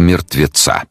мертвеца.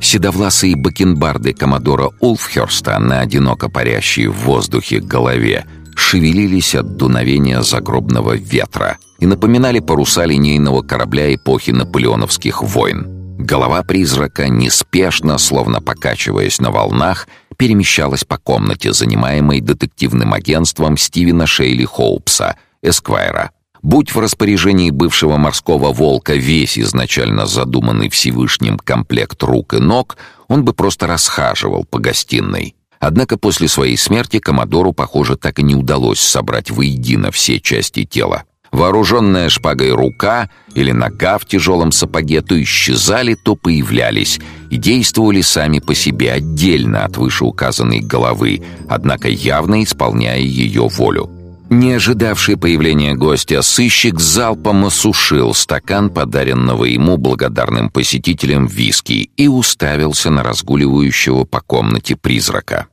Седовласые бакенбарды коммодора Улфхерста на одиноко парящей в воздухе голове шевелились от дуновения загробного ветра и напоминали паруса линейного корабля эпохи наполеоновских войн. Голова призрака неспешно, словно покачиваясь на волнах, перемещалась по комнате, занимаемой детективным агентством Стивена Шейли Хоупса, Эсквайра. Будь в распоряжении бывшего морского волка весь изначально задуманный Всевышним комплект рук и ног, он бы просто расхаживал по гостиной. Однако после своей смерти Комодору, похоже, так и не удалось собрать воедино все части тела. Вооруженная шпагой рука или нога в тяжелом сапоге то исчезали, то появлялись и действовали сами по себе отдельно от вышеуказанной головы, однако явно исполняя ее волю. Не ожидавший появления гостя, сыщик залпом осушил стакан подаренного ему благодарным посетителям виски и уставился на разгуливающего по комнате призрака.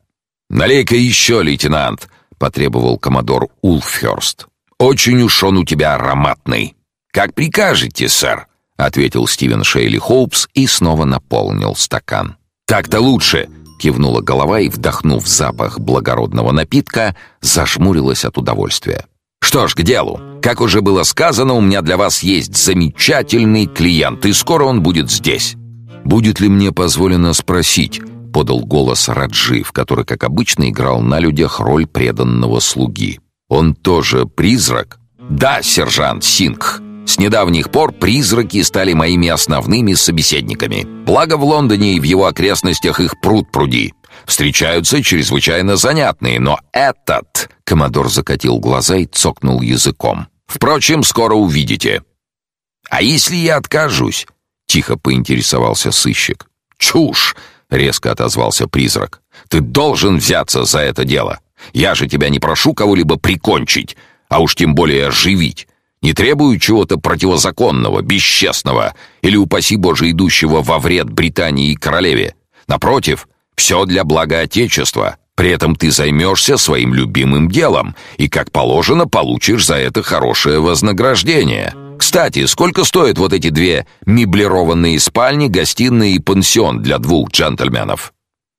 «Налей-ка еще, лейтенант!» — потребовал коммодор Улфхерст. «Очень уж он у тебя ароматный!» «Как прикажете, сэр!» — ответил Стивен Шейли Хоупс и снова наполнил стакан. «Так-то лучше!» Кивнула голова и, вдохнув запах благородного напитка, зажмурилась от удовольствия. «Что ж, к делу. Как уже было сказано, у меня для вас есть замечательный клиент, и скоро он будет здесь». «Будет ли мне позволено спросить?» — подал голос Раджив, который, как обычно, играл на людях роль преданного слуги. «Он тоже призрак?» «Да, сержант Сингх. С недавних пор призраки стали моими основными собеседниками. Благо в Лондоне и в его окрестностях их пруд пруди. Встречаются чрезвычайно занятные, но этот...» Комодор закатил глаза и цокнул языком. «Впрочем, скоро увидите». «А если я откажусь?» — тихо поинтересовался сыщик. «Чушь!» — резко отозвался призрак. «Ты должен взяться за это дело. Я же тебя не прошу кого-либо прикончить, а уж тем более оживить. Не требую чего-то противозаконного, бесчестного или, упаси Боже, идущего во вред Британии и королеве. Напротив, все для блага Отечества. При этом ты займешься своим любимым делом и, как положено, получишь за это хорошее вознаграждение. Кстати, сколько стоят вот эти две меблированные спальни, гостиная и пансион для двух джентльменов?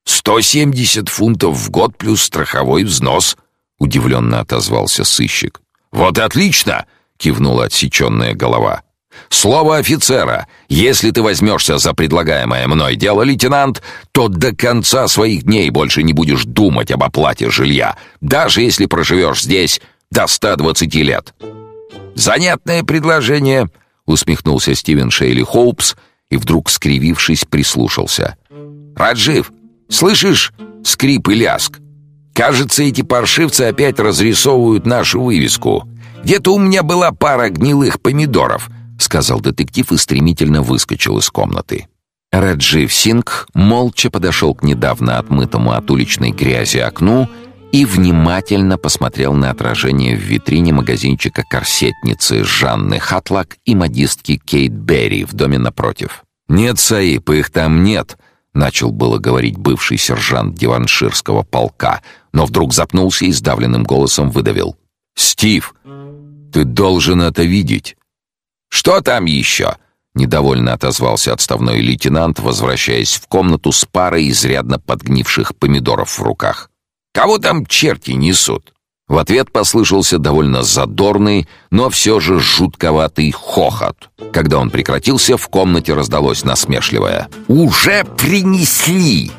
«Сто семьдесят фунтов в год плюс страховой взнос», — удивленно отозвался сыщик. «Вот и отлично! Кивнула отсеченная голова. Слово офицера. Если ты возьмешься за предлагаемое мной дело, лейтенант, то до конца своих дней больше не будешь думать об оплате жилья, даже если проживешь здесь до 120 лет. Занятное предложение, усмехнулся Стивен Шейли Хоупс и вдруг скривившись прислушался. Раджив, слышишь скрип и ляск? Кажется, эти паршивцы опять разрисовывают нашу вывеску. Где-то у меня была пара гнилых помидоров», — сказал детектив и стремительно выскочил из комнаты. Раджив Синг молча подошел к недавно отмытому от уличной грязи окну и внимательно посмотрел на отражение в витрине магазинчика корсетницы Жанны Хатлак и модистки Кейт Берри в доме напротив. «Нет, Саиб, их там нет», — начал было говорить бывший сержант диванширского полка, но вдруг запнулся и сдавленным голосом выдавил. «Стив, ты должен это видеть. Что там еще? Недовольно отозвался отставной лейтенант, возвращаясь в комнату с парой изрядно подгнивших помидоров в руках. Кого там черти несут? В ответ послышался довольно задорный, но все же жутковатый хохот. Когда он прекратился, в комнате раздалось насмешливое: "Уже принесли!"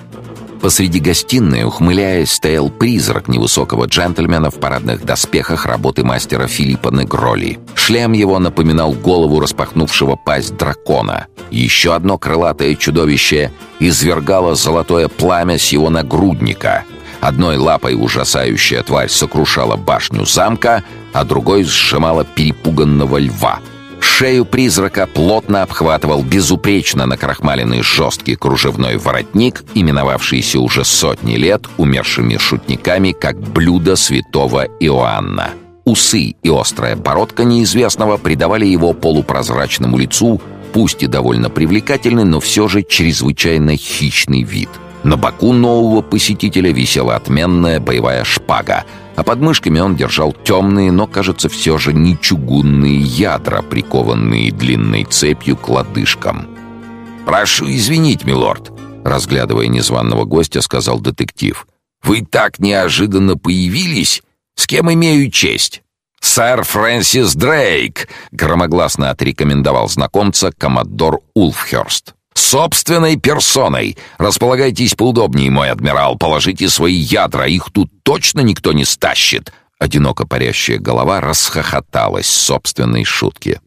Посреди гостиной, ухмыляясь, стоял призрак невысокого джентльмена в парадных доспехах работы мастера Филиппа Негроли. Шлем его напоминал голову распахнувшего пасть дракона. Еще одно крылатое чудовище извергало золотое пламя с его нагрудника. Одной лапой ужасающая тварь сокрушала башню замка, а другой сжимала перепуганного льва — Шею призрака плотно обхватывал безупречно накрахмаленный жесткий кружевной воротник, именовавшийся уже сотни лет умершими шутниками как блюдо святого Иоанна. Усы и острая бородка неизвестного придавали его полупрозрачному лицу, пусть и довольно привлекательный, но все же чрезвычайно хищный вид. На боку нового посетителя висела отменная боевая шпага — а под мышками он держал темные, но, кажется, все же не чугунные ядра, прикованные длинной цепью к лодыжкам. «Прошу извинить, милорд», — разглядывая незваного гостя, сказал детектив. «Вы так неожиданно появились? С кем имею честь?» «Сэр Фрэнсис Дрейк», — громогласно отрекомендовал знакомца коммодор Улфхерст. «Собственной персоной! Располагайтесь поудобнее, мой адмирал, положите свои ядра, их тут точно никто не стащит!» Одиноко парящая голова расхохоталась собственной шутки.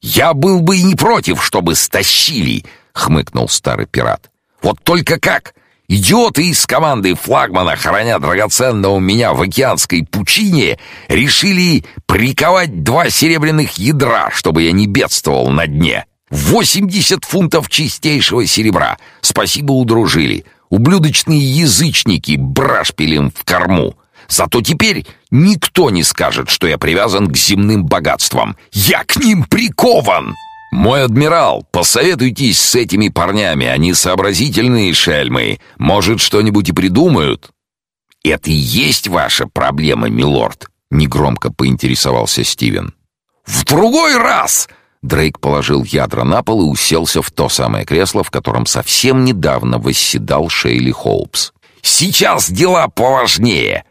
«Я был бы и не против, чтобы стащили!» — хмыкнул старый пират. «Вот только как? Идиоты из команды флагмана, храня драгоценного меня в океанской пучине, решили приковать два серебряных ядра, чтобы я не бедствовал на дне. Восемьдесят фунтов чистейшего серебра. Спасибо, удружили. Ублюдочные язычники брашпилем в корму. Зато теперь никто не скажет, что я привязан к земным богатствам. Я к ним прикован!» «Мой адмирал, посоветуйтесь с этими парнями, они сообразительные шельмы. Может, что-нибудь и придумают?» «Это и есть ваша проблема, милорд», — негромко поинтересовался Стивен. «В другой раз!» Дрейк положил ядра на пол и уселся в то самое кресло, в котором совсем недавно восседал Шейли Хоупс. «Сейчас дела поважнее!»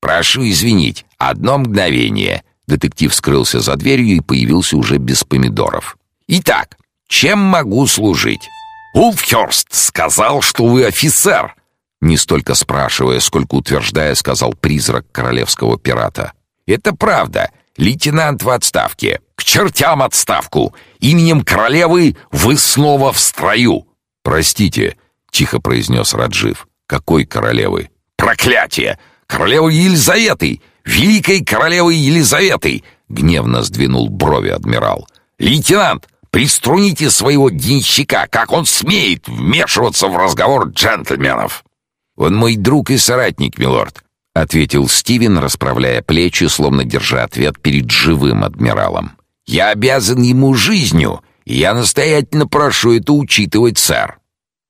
«Прошу извинить, одно мгновение!» Детектив скрылся за дверью и появился уже без помидоров. Итак, чем могу служить? Улфхерст сказал, что вы офицер. Не столько спрашивая, сколько утверждая, сказал призрак королевского пирата. Это правда. Лейтенант в отставке. К чертям отставку. Именем королевы вы снова в строю. Простите, тихо произнес Раджив. Какой королевы? Проклятие! Королевы Елизаветы! Великой королевы Елизаветы! Гневно сдвинул брови адмирал. Лейтенант, Приструните своего денщика, как он смеет вмешиваться в разговор джентльменов. Он мой друг и соратник, милорд, ответил Стивен, расправляя плечи, словно держа ответ перед живым адмиралом. Я обязан ему жизнью, и я настоятельно прошу это учитывать, сэр.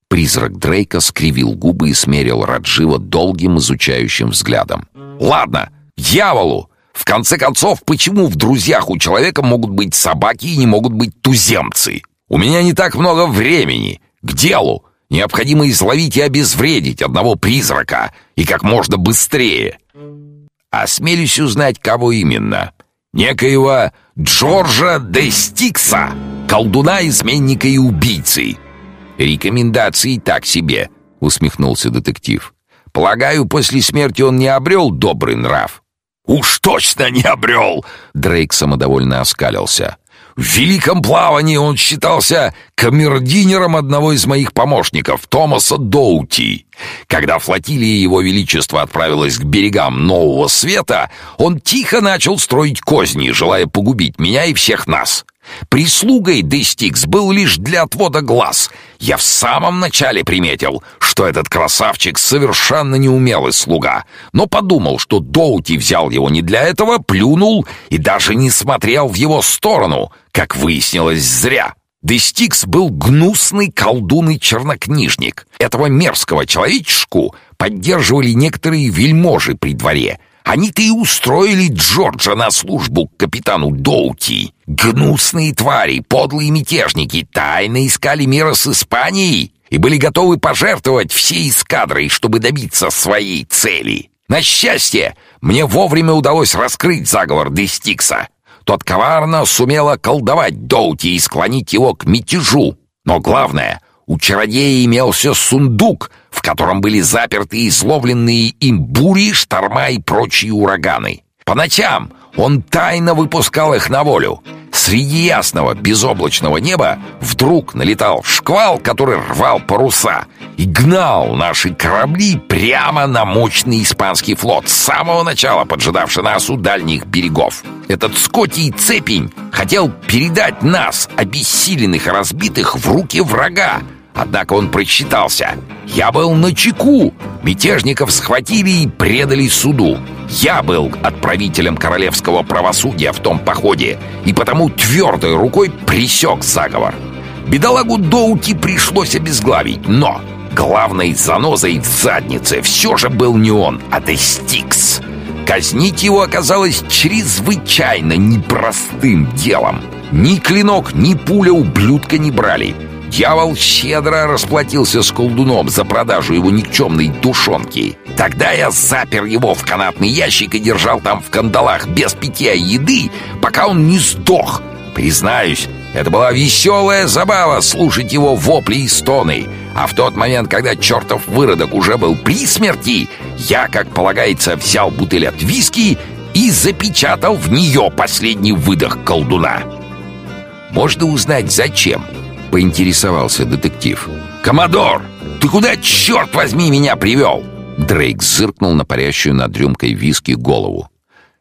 Призрак Дрейка скривил губы и смерил Раджива долгим изучающим взглядом. Ладно, дьяволу, в конце концов, почему в друзьях у человека могут быть собаки и не могут быть туземцы? У меня не так много времени. К делу. Необходимо изловить и обезвредить одного призрака. И как можно быстрее. Осмелюсь узнать, кого именно. Некоего Джорджа де Стикса, колдуна, изменника и убийцы. Рекомендации так себе, усмехнулся детектив. Полагаю, после смерти он не обрел добрый нрав. «Уж точно не обрел!» Дрейк самодовольно оскалился. «В великом плавании он считался камердинером одного из моих помощников, Томаса Доути. Когда флотилия Его Величества отправилась к берегам Нового Света, он тихо начал строить козни, желая погубить меня и всех нас. Прислугой Дестикс был лишь для отвода глаз. Я в самом начале приметил, что этот красавчик совершенно неумелый слуга, но подумал, что Доути взял его не для этого, плюнул и даже не смотрел в его сторону, как выяснилось, зря. Дестикс был гнусный колдун и чернокнижник. Этого мерзкого человечку поддерживали некоторые вельможи при дворе — они-то и устроили Джорджа на службу к капитану Доути. Гнусные твари, подлые мятежники тайно искали мира с Испанией и были готовы пожертвовать всей эскадрой, чтобы добиться своей цели. На счастье, мне вовремя удалось раскрыть заговор Дестикса. Тот коварно сумел околдовать Доути и склонить его к мятежу. Но главное, у чародея имелся сундук, в котором были заперты изловленные им бури, шторма и прочие ураганы. По ночам он тайно выпускал их на волю. Среди ясного безоблачного неба вдруг налетал шквал, который рвал паруса и гнал наши корабли прямо на мощный испанский флот, с самого начала поджидавший нас у дальних берегов. Этот Скотий Цепень хотел передать нас, обессиленных и разбитых, в руки врага, Однако он просчитался. Я был на чеку. Мятежников схватили и предали суду. Я был отправителем королевского правосудия в том походе и потому твердой рукой пресек заговор. Бедолагу Доути пришлось обезглавить, но главной занозой в заднице все же был не он, а Дестикс. Казнить его оказалось чрезвычайно непростым делом. Ни клинок, ни пуля ублюдка не брали — Дьявол щедро расплатился с колдуном за продажу его никчемной душонки. Тогда я запер его в канатный ящик и держал там в кандалах без питья еды, пока он не сдох. Признаюсь, это была веселая забава слушать его вопли и стоны. А в тот момент, когда чертов выродок уже был при смерти, я, как полагается, взял бутыль от виски и запечатал в нее последний выдох колдуна. «Можно узнать, зачем?» — поинтересовался детектив. «Коммодор, ты куда, черт возьми, меня привел?» Дрейк зыркнул на парящую над рюмкой виски голову.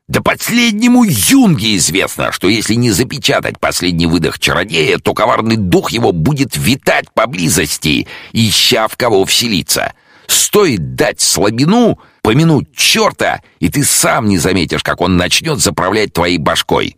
«Да последнему юнге известно, что если не запечатать последний выдох чародея, то коварный дух его будет витать поблизости, ища в кого вселиться. Стоит дать слабину, помянуть черта, и ты сам не заметишь, как он начнет заправлять твоей башкой».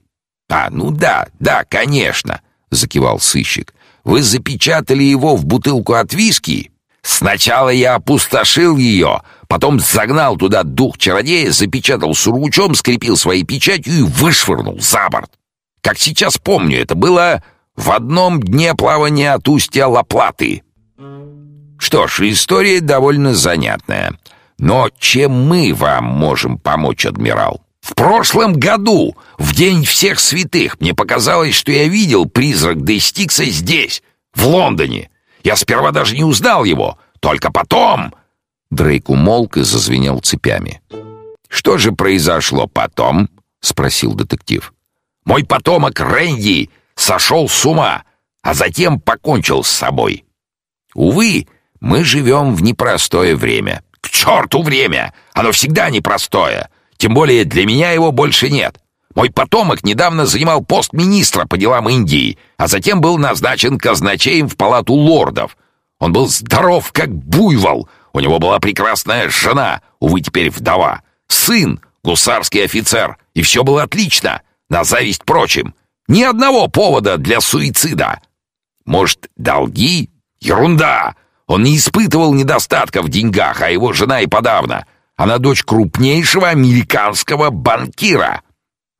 «А, ну да, да, конечно», — закивал сыщик. «Вы запечатали его в бутылку от виски?» «Сначала я опустошил ее, потом загнал туда дух чародея, запечатал сургучом, скрепил своей печатью и вышвырнул за борт. Как сейчас помню, это было в одном дне плавания от устья Лаплаты». Что ж, история довольно занятная. Но чем мы вам можем помочь, адмирал? В прошлом году, в день всех святых, мне показалось, что я видел призрак Дестикса здесь, в Лондоне. Я сперва даже не узнал его, только потом. Дрейк умолк и зазвенел цепями. Что же произошло потом? спросил детектив. Мой потомок Рэнди сошел с ума, а затем покончил с собой. Увы, мы живем в непростое время. К черту время! Оно всегда непростое. Тем более для меня его больше нет. Мой потомок недавно занимал пост министра по делам Индии, а затем был назначен казначеем в палату лордов. Он был здоров, как буйвол. У него была прекрасная жена, увы, теперь вдова. Сын, гусарский офицер. И все было отлично, на зависть прочим. Ни одного повода для суицида. Может, долги? Ерунда! Он не испытывал недостатка в деньгах, а его жена и подавно. Она дочь крупнейшего американского банкира.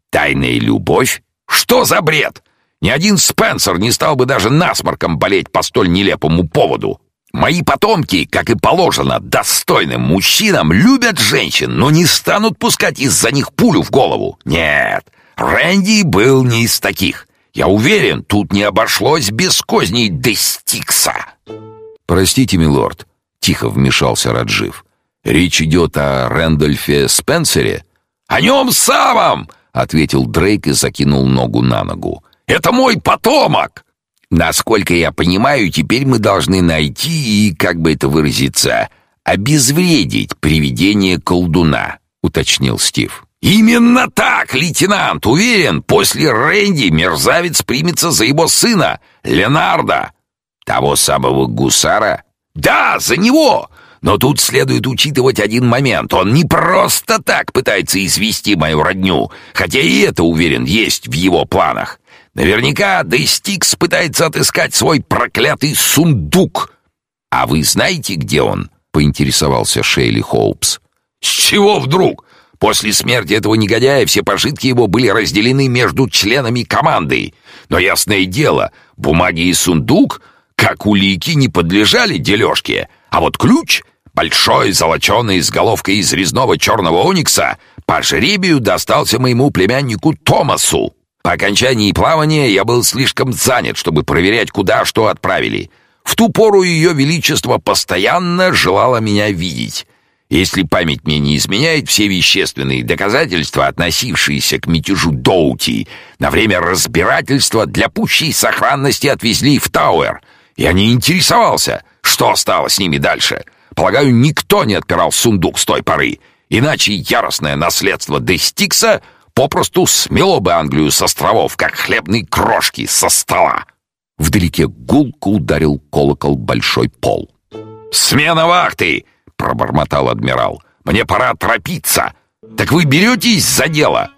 Тайная любовь? Что за бред? Ни один Спенсер не стал бы даже насморком болеть по столь нелепому поводу. Мои потомки, как и положено достойным мужчинам, любят женщин, но не станут пускать из-за них пулю в голову. Нет, Рэнди был не из таких. Я уверен, тут не обошлось без козней Дестикса. «Простите, милорд», — тихо вмешался Раджив. «Речь идет о Рэндольфе Спенсере?» «О нем самом!» — ответил Дрейк и закинул ногу на ногу. «Это мой потомок!» «Насколько я понимаю, теперь мы должны найти и, как бы это выразиться, обезвредить привидение колдуна», — уточнил Стив. «Именно так, лейтенант! Уверен, после Рэнди мерзавец примется за его сына, Ленарда!» Того самого гусара? Да, за него! Но тут следует учитывать один момент. Он не просто так пытается извести мою родню, хотя и это, уверен, есть в его планах. Наверняка Дейстикс пытается отыскать свой проклятый сундук. А вы знаете, где он? поинтересовался Шейли Хоупс. С чего вдруг? После смерти этого негодяя все пожитки его были разделены между членами команды. Но ясное дело, бумаги и сундук как улики не подлежали дележке, а вот ключ, большой золоченый с головкой из резного черного оникса, по жребию достался моему племяннику Томасу. По окончании плавания я был слишком занят, чтобы проверять, куда что отправили. В ту пору ее величество постоянно желало меня видеть. Если память мне не изменяет, все вещественные доказательства, относившиеся к мятежу Доути, на время разбирательства для пущей сохранности отвезли в Тауэр — я не интересовался, что стало с ними дальше. Полагаю, никто не отпирал сундук с той поры, иначе яростное наследство Дестикса попросту смело бы Англию с островов, как хлебные крошки со стола. Вдалеке гулко ударил колокол большой пол. «Смена вахты!» — пробормотал адмирал. «Мне пора торопиться. Так вы беретесь за дело?»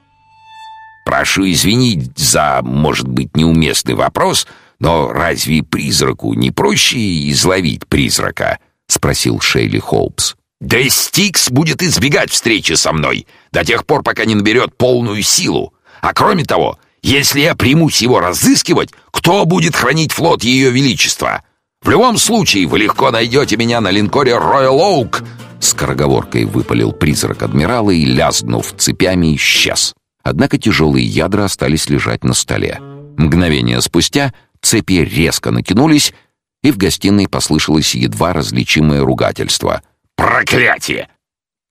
«Прошу извинить за, может быть, неуместный вопрос», но разве призраку не проще изловить призрака? Спросил Шейли Хоупс. Да Стикс будет избегать встречи со мной до тех пор, пока не наберет полную силу. А кроме того, Если я примусь его разыскивать, кто будет хранить флот Ее Величества? В любом случае, вы легко найдете меня на линкоре Royal Oak!» Скороговоркой выпалил призрак адмирала и, лязнув цепями, исчез. Однако тяжелые ядра остались лежать на столе. Мгновение спустя цепи резко натянулись, и в гостиной послышалось едва различимое ругательство. «Проклятие!»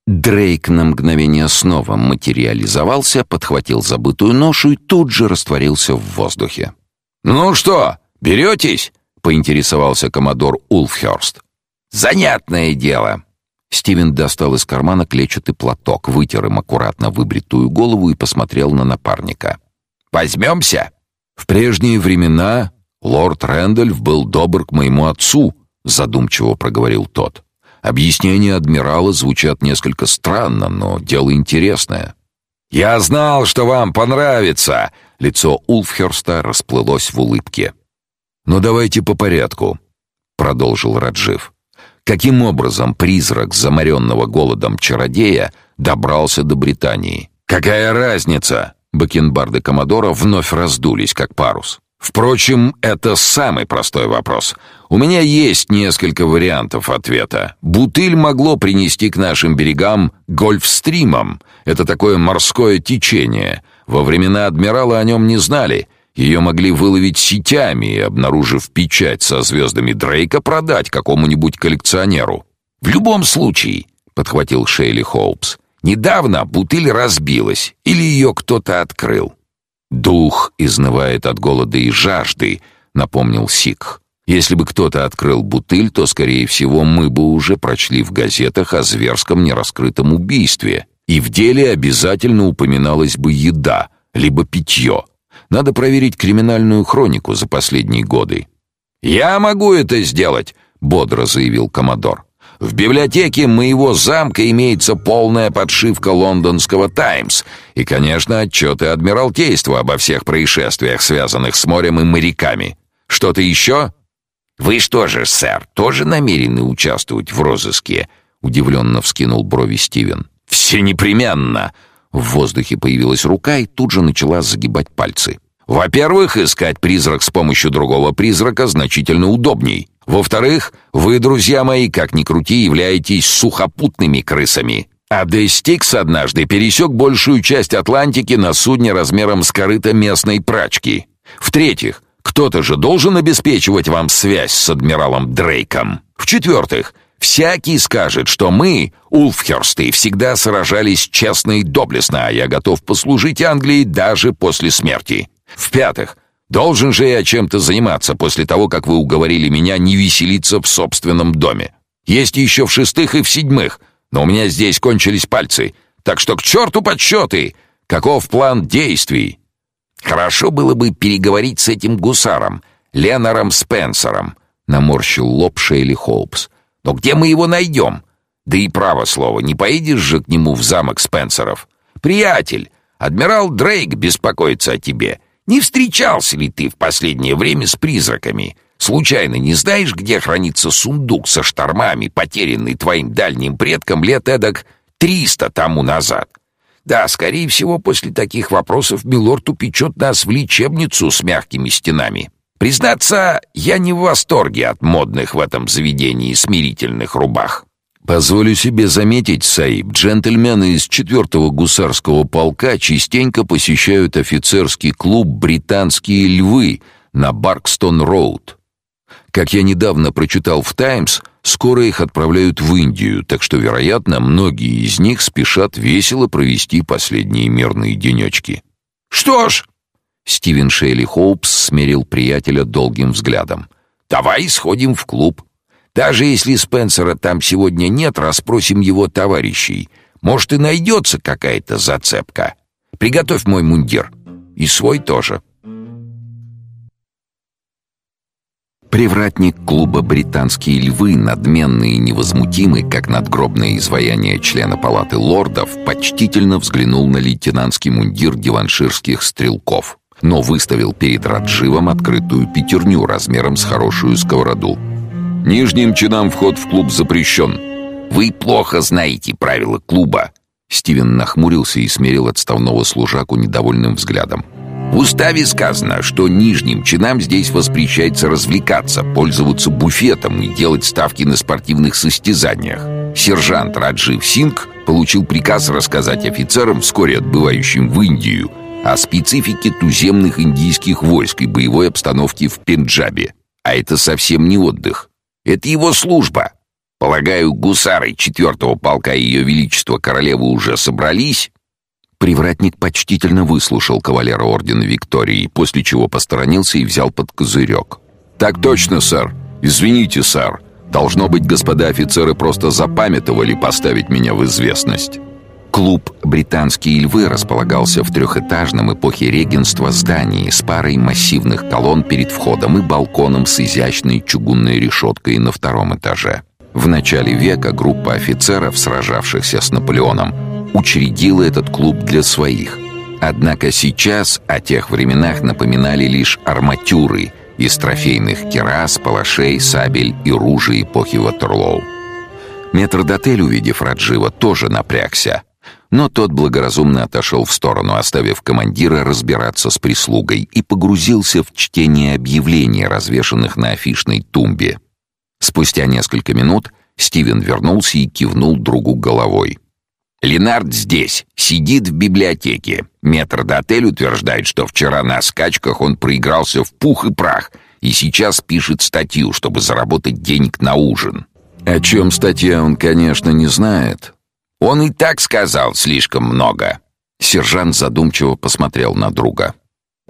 Дрейк на мгновение снова материализовался, подхватил забытую ношу и тут же растворился в воздухе. «Ну что, беретесь?» — поинтересовался коммодор Улфхерст. «Занятное дело!» Стивен достал из кармана клетчатый платок, вытер им аккуратно выбритую голову и посмотрел на напарника. «Возьмемся?» «В прежние времена лорд Рэндольф был добр к моему отцу», — задумчиво проговорил тот. Объяснения адмирала звучат несколько странно, но дело интересное. «Я знал, что вам понравится!» Лицо Улфхерста расплылось в улыбке. «Но «Ну, давайте по порядку», — продолжил Раджив. «Каким образом призрак заморенного голодом чародея добрался до Британии?» «Какая разница?» Бакенбарды Комодора вновь раздулись, как парус. Впрочем, это самый простой вопрос. У меня есть несколько вариантов ответа. Бутыль могло принести к нашим берегам гольфстримом. Это такое морское течение. Во времена адмирала о нем не знали. Ее могли выловить сетями и, обнаружив печать со звездами Дрейка, продать какому-нибудь коллекционеру. В любом случае, подхватил Шейли Хоупс. Недавно бутыль разбилась или ее кто-то открыл. Дух изнывает от голода и жажды, напомнил Сик. Если бы кто-то открыл бутыль, то скорее всего мы бы уже прочли в газетах о зверском нераскрытом убийстве, и в деле обязательно упоминалась бы еда либо питье. Надо проверить криминальную хронику за последние годы. Я могу это сделать, бодро заявил коммодор. В библиотеке моего замка имеется полная подшивка лондонского «Таймс» и, конечно, отчеты Адмиралтейства обо всех происшествиях, связанных с морем и моряками. Что-то еще? Вы что же, сэр, тоже намерены участвовать в розыске? Удивленно вскинул брови Стивен. Все непременно. В воздухе появилась рука и тут же начала загибать пальцы. Во-первых, искать призрак с помощью другого призрака значительно удобней. Во-вторых, вы, друзья мои, как ни крути, являетесь сухопутными крысами. А Дестикс однажды пересек большую часть Атлантики на судне размером с корыто местной прачки. В-третьих, кто-то же должен обеспечивать вам связь с адмиралом Дрейком. В-четвертых, всякий скажет, что мы, Улфхерсты, всегда сражались честно и доблестно, а я готов послужить Англии даже после смерти. В-пятых, Должен же я чем-то заниматься после того, как вы уговорили меня не веселиться в собственном доме. Есть еще в шестых и в седьмых, но у меня здесь кончились пальцы. Так что к черту подсчеты! Каков план действий? Хорошо было бы переговорить с этим гусаром, Ленаром Спенсером, наморщил лоб Шейли Хоупс. Но где мы его найдем? Да и право слово, не поедешь же к нему в замок Спенсеров. Приятель, адмирал Дрейк беспокоится о тебе. Не встречался ли ты в последнее время с призраками? Случайно не знаешь, где хранится сундук со штормами, потерянный твоим дальним предком лет эдак триста тому назад? Да, скорее всего, после таких вопросов милорд упечет нас в лечебницу с мягкими стенами. Признаться, я не в восторге от модных в этом заведении смирительных рубах. Позволю себе заметить, Саиб, джентльмены из четвертого гусарского полка частенько посещают офицерский клуб «Британские львы» на Баркстон-роуд. Как я недавно прочитал в «Таймс», скоро их отправляют в Индию, так что, вероятно, многие из них спешат весело провести последние мирные денечки. «Что ж...» Стивен Шейли Хоупс смерил приятеля долгим взглядом. «Давай сходим в клуб. Даже если Спенсера там сегодня нет, расспросим его товарищей. Может, и найдется какая-то зацепка. Приготовь мой мундир. И свой тоже». Привратник клуба «Британские львы», надменный и невозмутимый, как надгробное изваяние члена палаты лордов, почтительно взглянул на лейтенантский мундир диванширских стрелков, но выставил перед Радживом открытую пятерню размером с хорошую сковороду. Нижним чинам вход в клуб запрещен. Вы плохо знаете правила клуба. Стивен нахмурился и смерил отставного служаку недовольным взглядом. В уставе сказано, что нижним чинам здесь воспрещается развлекаться, пользоваться буфетом и делать ставки на спортивных состязаниях. Сержант Раджив Синг получил приказ рассказать офицерам, вскоре отбывающим в Индию, о специфике туземных индийских войск и боевой обстановке в Пенджабе. А это совсем не отдых. Это его служба. Полагаю, гусары четвертого полка Ее Величества Королевы уже собрались? Привратник почтительно выслушал кавалера ордена Виктории, после чего посторонился и взял под козырек. «Так точно, сэр. Извините, сэр. Должно быть, господа офицеры просто запамятовали поставить меня в известность». Клуб «Британские львы» располагался в трехэтажном эпохе регенства здании с парой массивных колонн перед входом и балконом с изящной чугунной решеткой на втором этаже. В начале века группа офицеров, сражавшихся с Наполеоном, учредила этот клуб для своих. Однако сейчас о тех временах напоминали лишь арматюры из трофейных керас, палашей, сабель и ружей эпохи Ватерлоу. Метрдотель, увидев Раджива, тоже напрягся. Но тот благоразумно отошел в сторону, оставив командира разбираться с прислугой и погрузился в чтение объявлений, развешанных на афишной тумбе. Спустя несколько минут Стивен вернулся и кивнул другу головой. Ленард здесь, сидит в библиотеке. Метр до отель утверждает, что вчера на скачках он проигрался в пух и прах и сейчас пишет статью, чтобы заработать денег на ужин. О чем статья он, конечно, не знает. Он и так сказал слишком много. Сержант задумчиво посмотрел на друга.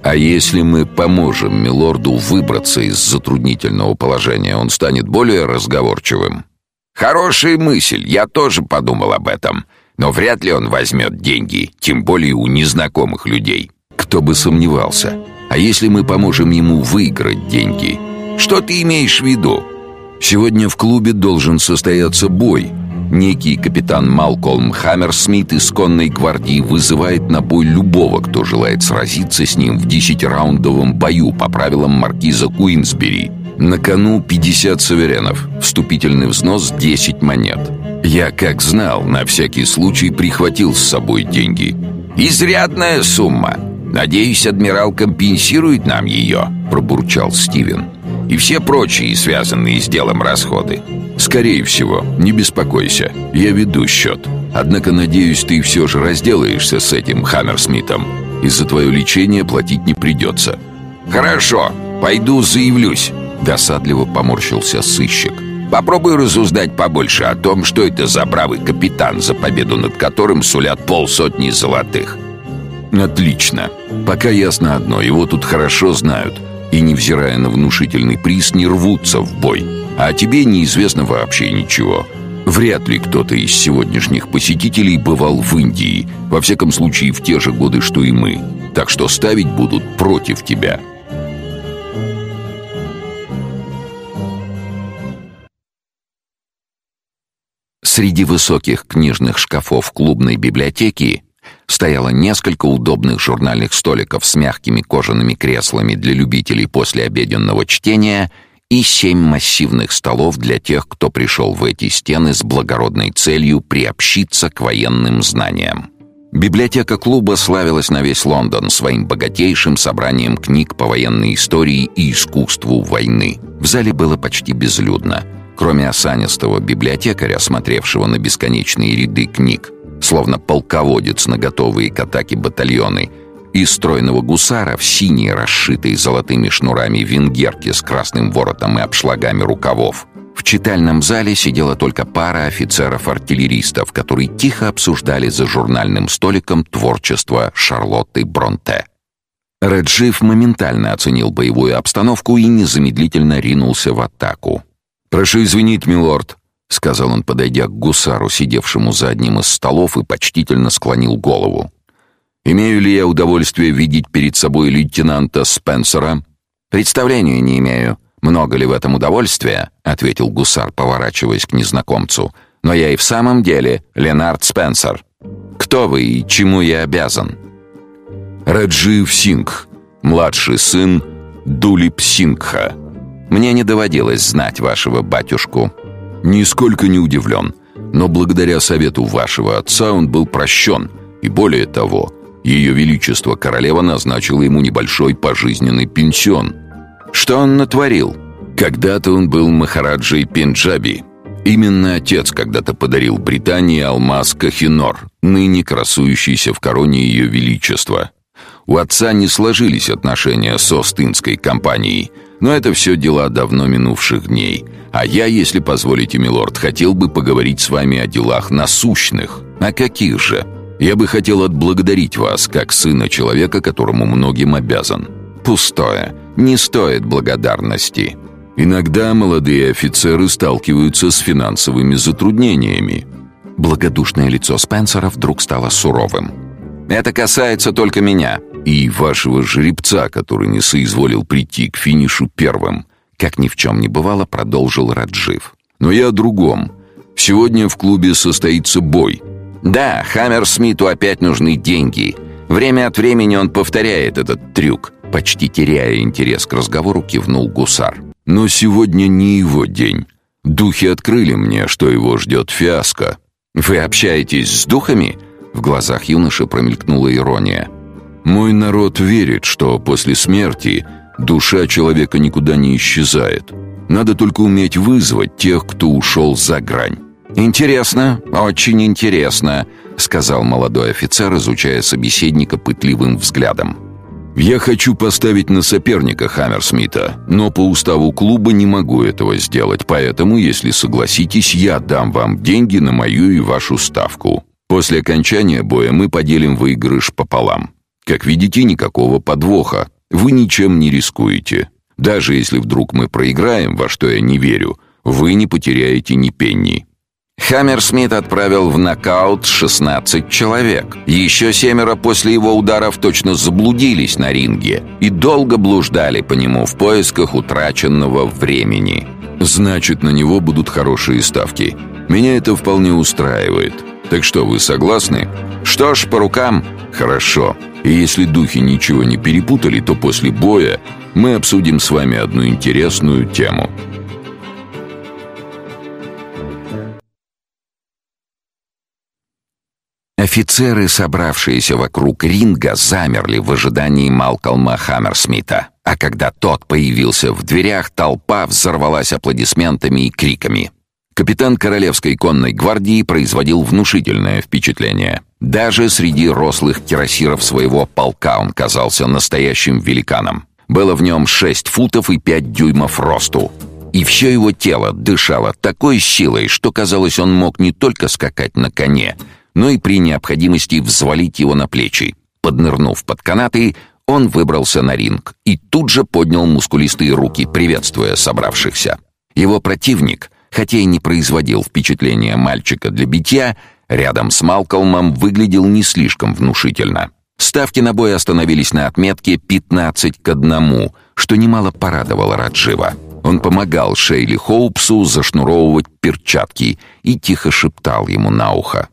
А если мы поможем милорду выбраться из затруднительного положения, он станет более разговорчивым. Хорошая мысль, я тоже подумал об этом. Но вряд ли он возьмет деньги, тем более у незнакомых людей. Кто бы сомневался. А если мы поможем ему выиграть деньги? Что ты имеешь в виду? Сегодня в клубе должен состояться бой. Некий капитан Малкольм Хаммерсмит из конной гвардии вызывает на бой любого, кто желает сразиться с ним в десятираундовом бою по правилам маркиза Куинсбери. На кону 50 суверенов, вступительный взнос 10 монет. Я, как знал, на всякий случай прихватил с собой деньги. «Изрядная сумма. Надеюсь, адмирал компенсирует нам ее», — пробурчал Стивен. «И все прочие, связанные с делом расходы». «Скорее всего, не беспокойся. Я веду счет. Однако, надеюсь, ты все же разделаешься с этим Хаммерсмитом. И за твое лечение платить не придется». «Хорошо, пойду заявлюсь», — досадливо поморщился сыщик. Попробуй разузнать побольше о том, что это за бравый капитан, за победу над которым сулят полсотни золотых. Отлично. Пока ясно одно, его тут хорошо знают. И, невзирая на внушительный приз, не рвутся в бой. А тебе неизвестно вообще ничего. Вряд ли кто-то из сегодняшних посетителей бывал в Индии. Во всяком случае, в те же годы, что и мы. Так что ставить будут против тебя. Среди высоких книжных шкафов клубной библиотеки стояло несколько удобных журнальных столиков с мягкими кожаными креслами для любителей послеобеденного чтения и семь массивных столов для тех, кто пришел в эти стены с благородной целью приобщиться к военным знаниям. Библиотека клуба славилась на весь Лондон своим богатейшим собранием книг по военной истории и искусству войны. В зале было почти безлюдно — Кроме осанистого библиотекаря, смотревшего на бесконечные ряды книг, словно полководец на готовые к атаке батальоны, и стройного гусара в синей, расшитой золотыми шнурами венгерке с красным воротом и обшлагами рукавов. В читальном зале сидела только пара офицеров-артиллеристов, которые тихо обсуждали за журнальным столиком творчество Шарлотты Бронте. Реджив моментально оценил боевую обстановку и незамедлительно ринулся в атаку. «Прошу извинить, милорд», — сказал он, подойдя к гусару, сидевшему за одним из столов, и почтительно склонил голову. «Имею ли я удовольствие видеть перед собой лейтенанта Спенсера?» «Представления не имею. Много ли в этом удовольствия?» — ответил гусар, поворачиваясь к незнакомцу. «Но я и в самом деле Ленард Спенсер. Кто вы и чему я обязан?» «Раджив Сингх, младший сын Дулип Сингха», мне не доводилось знать вашего батюшку. Нисколько не удивлен. Но благодаря совету вашего отца он был прощен. И более того, Ее Величество Королева назначила ему небольшой пожизненный пенсион. Что он натворил? Когда-то он был Махараджей Пенджаби. Именно отец когда-то подарил Британии алмаз Кахинор, ныне красующийся в короне Ее Величества. У отца не сложились отношения с Остинской компанией, но это все дела давно минувших дней. А я, если позволите, милорд, хотел бы поговорить с вами о делах насущных. А каких же? Я бы хотел отблагодарить вас, как сына человека, которому многим обязан. Пустое. Не стоит благодарности. Иногда молодые офицеры сталкиваются с финансовыми затруднениями. Благодушное лицо Спенсера вдруг стало суровым. Это касается только меня и вашего жеребца, который не соизволил прийти к финишу первым, как ни в чем не бывало, продолжил Раджив. Но я о другом. Сегодня в клубе состоится бой. Да, Хаммерсмиту опять нужны деньги. Время от времени он повторяет этот трюк. Почти теряя интерес к разговору, кивнул гусар. Но сегодня не его день. Духи открыли мне, что его ждет фиаско. Вы общаетесь с духами? В глазах юноши промелькнула ирония. Мой народ верит, что после смерти душа человека никуда не исчезает. Надо только уметь вызвать тех, кто ушел за грань. Интересно, очень интересно, сказал молодой офицер, изучая собеседника пытливым взглядом. Я хочу поставить на соперника Хаммерсмита, но по уставу клуба не могу этого сделать, поэтому, если согласитесь, я дам вам деньги на мою и вашу ставку. После окончания боя мы поделим выигрыш пополам. Как видите, никакого подвоха. Вы ничем не рискуете. Даже если вдруг мы проиграем, во что я не верю, вы не потеряете ни пенни. Хаммерсмит отправил в нокаут 16 человек. Еще семеро после его ударов точно заблудились на ринге и долго блуждали по нему в поисках утраченного времени. Значит, на него будут хорошие ставки. Меня это вполне устраивает. Так что, вы согласны? Что ж, по рукам. Хорошо. И если духи ничего не перепутали, то после боя мы обсудим с вами одну интересную тему. Офицеры, собравшиеся вокруг ринга, замерли в ожидании Малкольма Хаммерсмита. А когда тот появился в дверях, толпа взорвалась аплодисментами и криками. Капитан Королевской конной гвардии производил внушительное впечатление. Даже среди рослых кирасиров своего полка он казался настоящим великаном. Было в нем 6 футов и 5 дюймов росту. И все его тело дышало такой силой, что казалось, он мог не только скакать на коне, но и при необходимости взвалить его на плечи. Поднырнув под канаты, он выбрался на ринг и тут же поднял мускулистые руки, приветствуя собравшихся. Его противник, хотя и не производил впечатления мальчика для битья, рядом с Малкольмом выглядел не слишком внушительно. Ставки на бой остановились на отметке 15 к 1, что немало порадовало Раджива. Он помогал Шейли Хоупсу зашнуровывать перчатки и тихо шептал ему на ухо.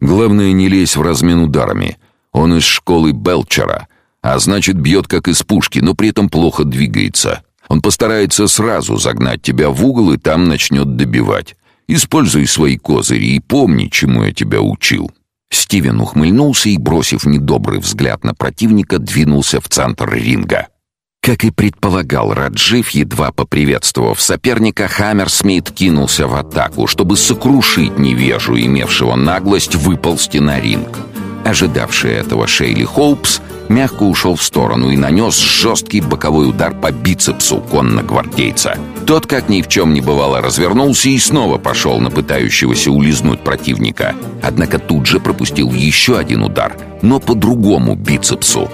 Главное не лезь в размен ударами. Он из школы Белчера, а значит, бьет как из пушки, но при этом плохо двигается. Он постарается сразу загнать тебя в угол и там начнет добивать. Используй свои козыри и помни, чему я тебя учил. Стивен ухмыльнулся и, бросив недобрый взгляд на противника, двинулся в центр ринга. Как и предполагал Раджив, едва поприветствовав соперника, Хаммерсмит кинулся в атаку, чтобы сокрушить невежу, имевшего наглость выползти на ринг. Ожидавший этого Шейли Хоупс мягко ушел в сторону и нанес жесткий боковой удар по бицепсу конногвардейца. Тот, как ни в чем не бывало, развернулся и снова пошел на пытающегося улизнуть противника. Однако тут же пропустил еще один удар, но по другому бицепсу.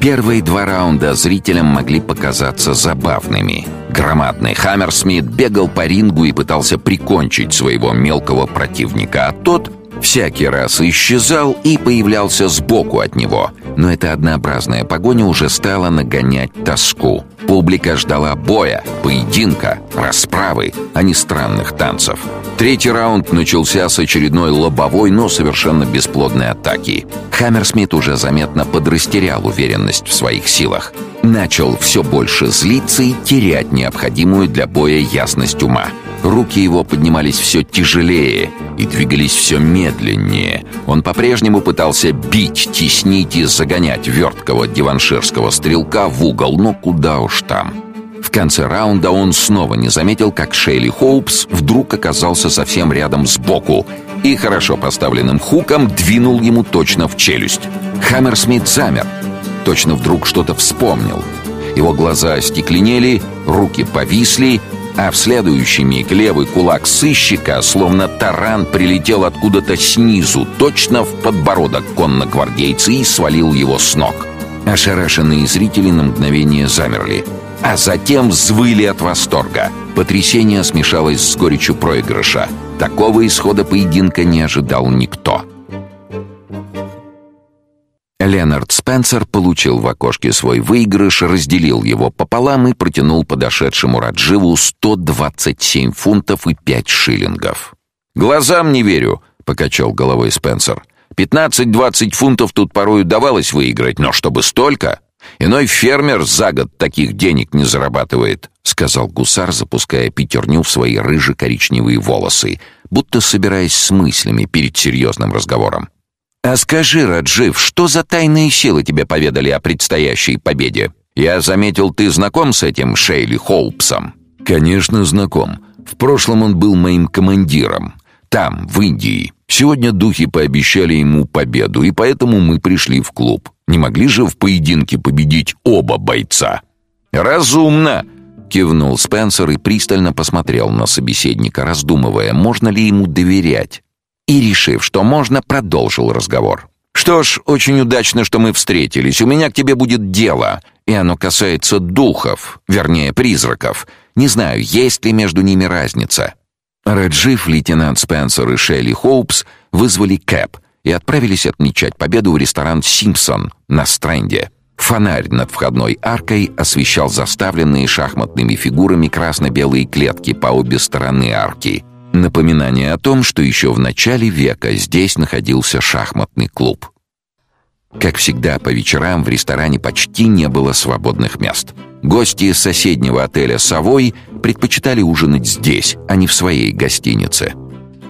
Первые два раунда зрителям могли показаться забавными. Громадный Хаммерсмит бегал по рингу и пытался прикончить своего мелкого противника, а тот всякий раз исчезал и появлялся сбоку от него. Но эта однообразная погоня уже стала нагонять тоску. Публика ждала боя, поединка. расправы, а не странных танцев. Третий раунд начался с очередной лобовой, но совершенно бесплодной атаки. Хаммерсмит уже заметно подрастерял уверенность в своих силах. Начал все больше злиться и терять необходимую для боя ясность ума. Руки его поднимались все тяжелее и двигались все медленнее. Он по-прежнему пытался бить, теснить и загонять верткого диванширского стрелка в угол, но куда уж там. В конце раунда он снова не заметил, как Шейли Хоупс вдруг оказался совсем рядом сбоку и хорошо поставленным хуком двинул ему точно в челюсть. Хаммерсмит замер. Точно вдруг что-то вспомнил. Его глаза остекленели, руки повисли, а в следующий миг левый кулак сыщика, словно таран, прилетел откуда-то снизу, точно в подбородок конногвардейца и свалил его с ног. Ошарашенные зрители на мгновение замерли, а затем взвыли от восторга. Потрясение смешалось с горечью проигрыша. Такого исхода поединка не ожидал никто. Ленард Спенсер получил в окошке свой выигрыш, разделил его пополам и протянул подошедшему Радживу 127 фунтов и 5 шиллингов. «Глазам не верю», — покачал головой Спенсер. «15-20 фунтов тут порою давалось выиграть, но чтобы столько...» Иной фермер за год таких денег не зарабатывает, сказал гусар, запуская пятерню в свои рыже-коричневые волосы, будто собираясь с мыслями перед серьезным разговором. «А скажи, Раджив, что за тайные силы тебе поведали о предстоящей победе? Я заметил, ты знаком с этим Шейли Холпсом?» «Конечно, знаком. В прошлом он был моим командиром. Там, в Индии. Сегодня духи пообещали ему победу, и поэтому мы пришли в клуб. Не могли же в поединке победить оба бойца?» «Разумно!» — кивнул Спенсер и пристально посмотрел на собеседника, раздумывая, можно ли ему доверять и, решив, что можно, продолжил разговор. «Что ж, очень удачно, что мы встретились. У меня к тебе будет дело, и оно касается духов, вернее, призраков. Не знаю, есть ли между ними разница». Раджив, лейтенант Спенсер и Шелли Хоупс вызвали Кэп и отправились отмечать победу в ресторан «Симпсон» на Стрэнде. Фонарь над входной аркой освещал заставленные шахматными фигурами красно-белые клетки по обе стороны арки — Напоминание о том, что еще в начале века здесь находился шахматный клуб. Как всегда, по вечерам в ресторане почти не было свободных мест. Гости соседнего отеля «Совой» предпочитали ужинать здесь, а не в своей гостинице.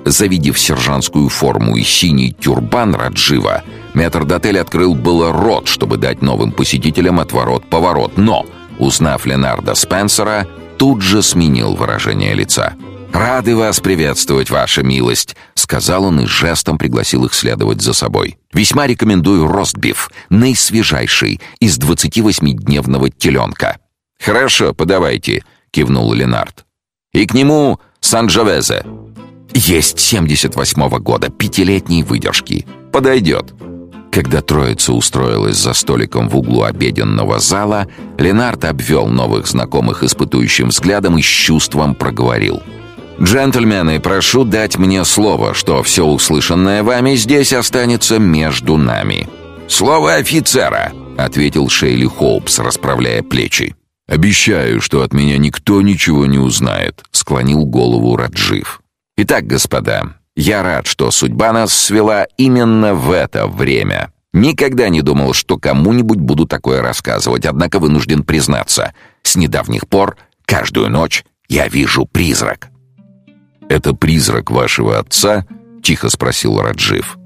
Завидев сержантскую форму и синий тюрбан Раджива, метрдотель открыл было рот, чтобы дать новым посетителям отворот-поворот, но, узнав Ленарда Спенсера, тут же сменил выражение лица – «Рады вас приветствовать, ваша милость», — сказал он и жестом пригласил их следовать за собой. «Весьма рекомендую ростбиф, наисвежайший, из 28-дневного теленка». «Хорошо, подавайте», — кивнул Ленард. «И к нему Санджавезе». «Есть 78-го года, пятилетней выдержки. Подойдет». Когда троица устроилась за столиком в углу обеденного зала, Ленард обвел новых знакомых испытующим взглядом и с чувством проговорил — «Джентльмены, прошу дать мне слово, что все услышанное вами здесь останется между нами». «Слово офицера», — ответил Шейли Хоупс, расправляя плечи. «Обещаю, что от меня никто ничего не узнает», — склонил голову Раджив. «Итак, господа, я рад, что судьба нас свела именно в это время. Никогда не думал, что кому-нибудь буду такое рассказывать, однако вынужден признаться, с недавних пор каждую ночь я вижу призрак». «Это призрак вашего отца?» — тихо спросил Раджив.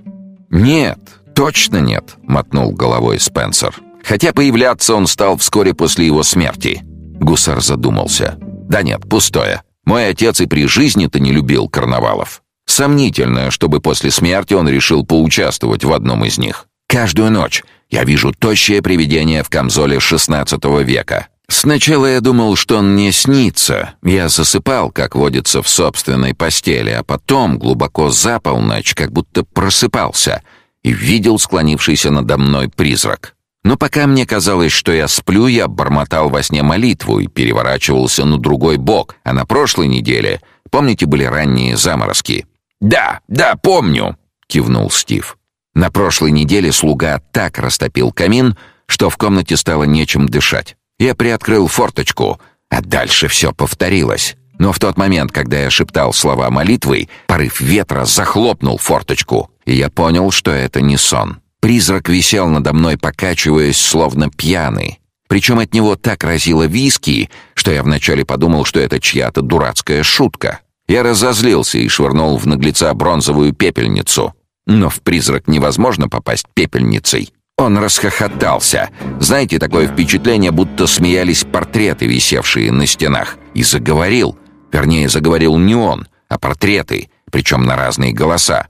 «Нет, точно нет», — мотнул головой Спенсер. «Хотя появляться он стал вскоре после его смерти». Гусар задумался. «Да нет, пустое. Мой отец и при жизни-то не любил карнавалов. Сомнительно, чтобы после смерти он решил поучаствовать в одном из них. Каждую ночь я вижу тощее привидение в камзоле XVI века. Сначала я думал, что он мне снится. Я засыпал, как водится, в собственной постели, а потом, глубоко за полночь, как будто просыпался и видел склонившийся надо мной призрак. Но пока мне казалось, что я сплю, я бормотал во сне молитву и переворачивался на другой бок. А на прошлой неделе, помните, были ранние заморозки? «Да, да, помню!» — кивнул Стив. На прошлой неделе слуга так растопил камин, что в комнате стало нечем дышать. Я приоткрыл форточку, а дальше все повторилось. Но в тот момент, когда я шептал слова молитвы, порыв ветра захлопнул форточку, и я понял, что это не сон. Призрак висел надо мной, покачиваясь, словно пьяный. Причем от него так разило виски, что я вначале подумал, что это чья-то дурацкая шутка. Я разозлился и швырнул в наглеца бронзовую пепельницу. Но в призрак невозможно попасть пепельницей. Он расхохотался. Знаете, такое впечатление, будто смеялись портреты, висевшие на стенах. И заговорил. Вернее, заговорил не он, а портреты, причем на разные голоса.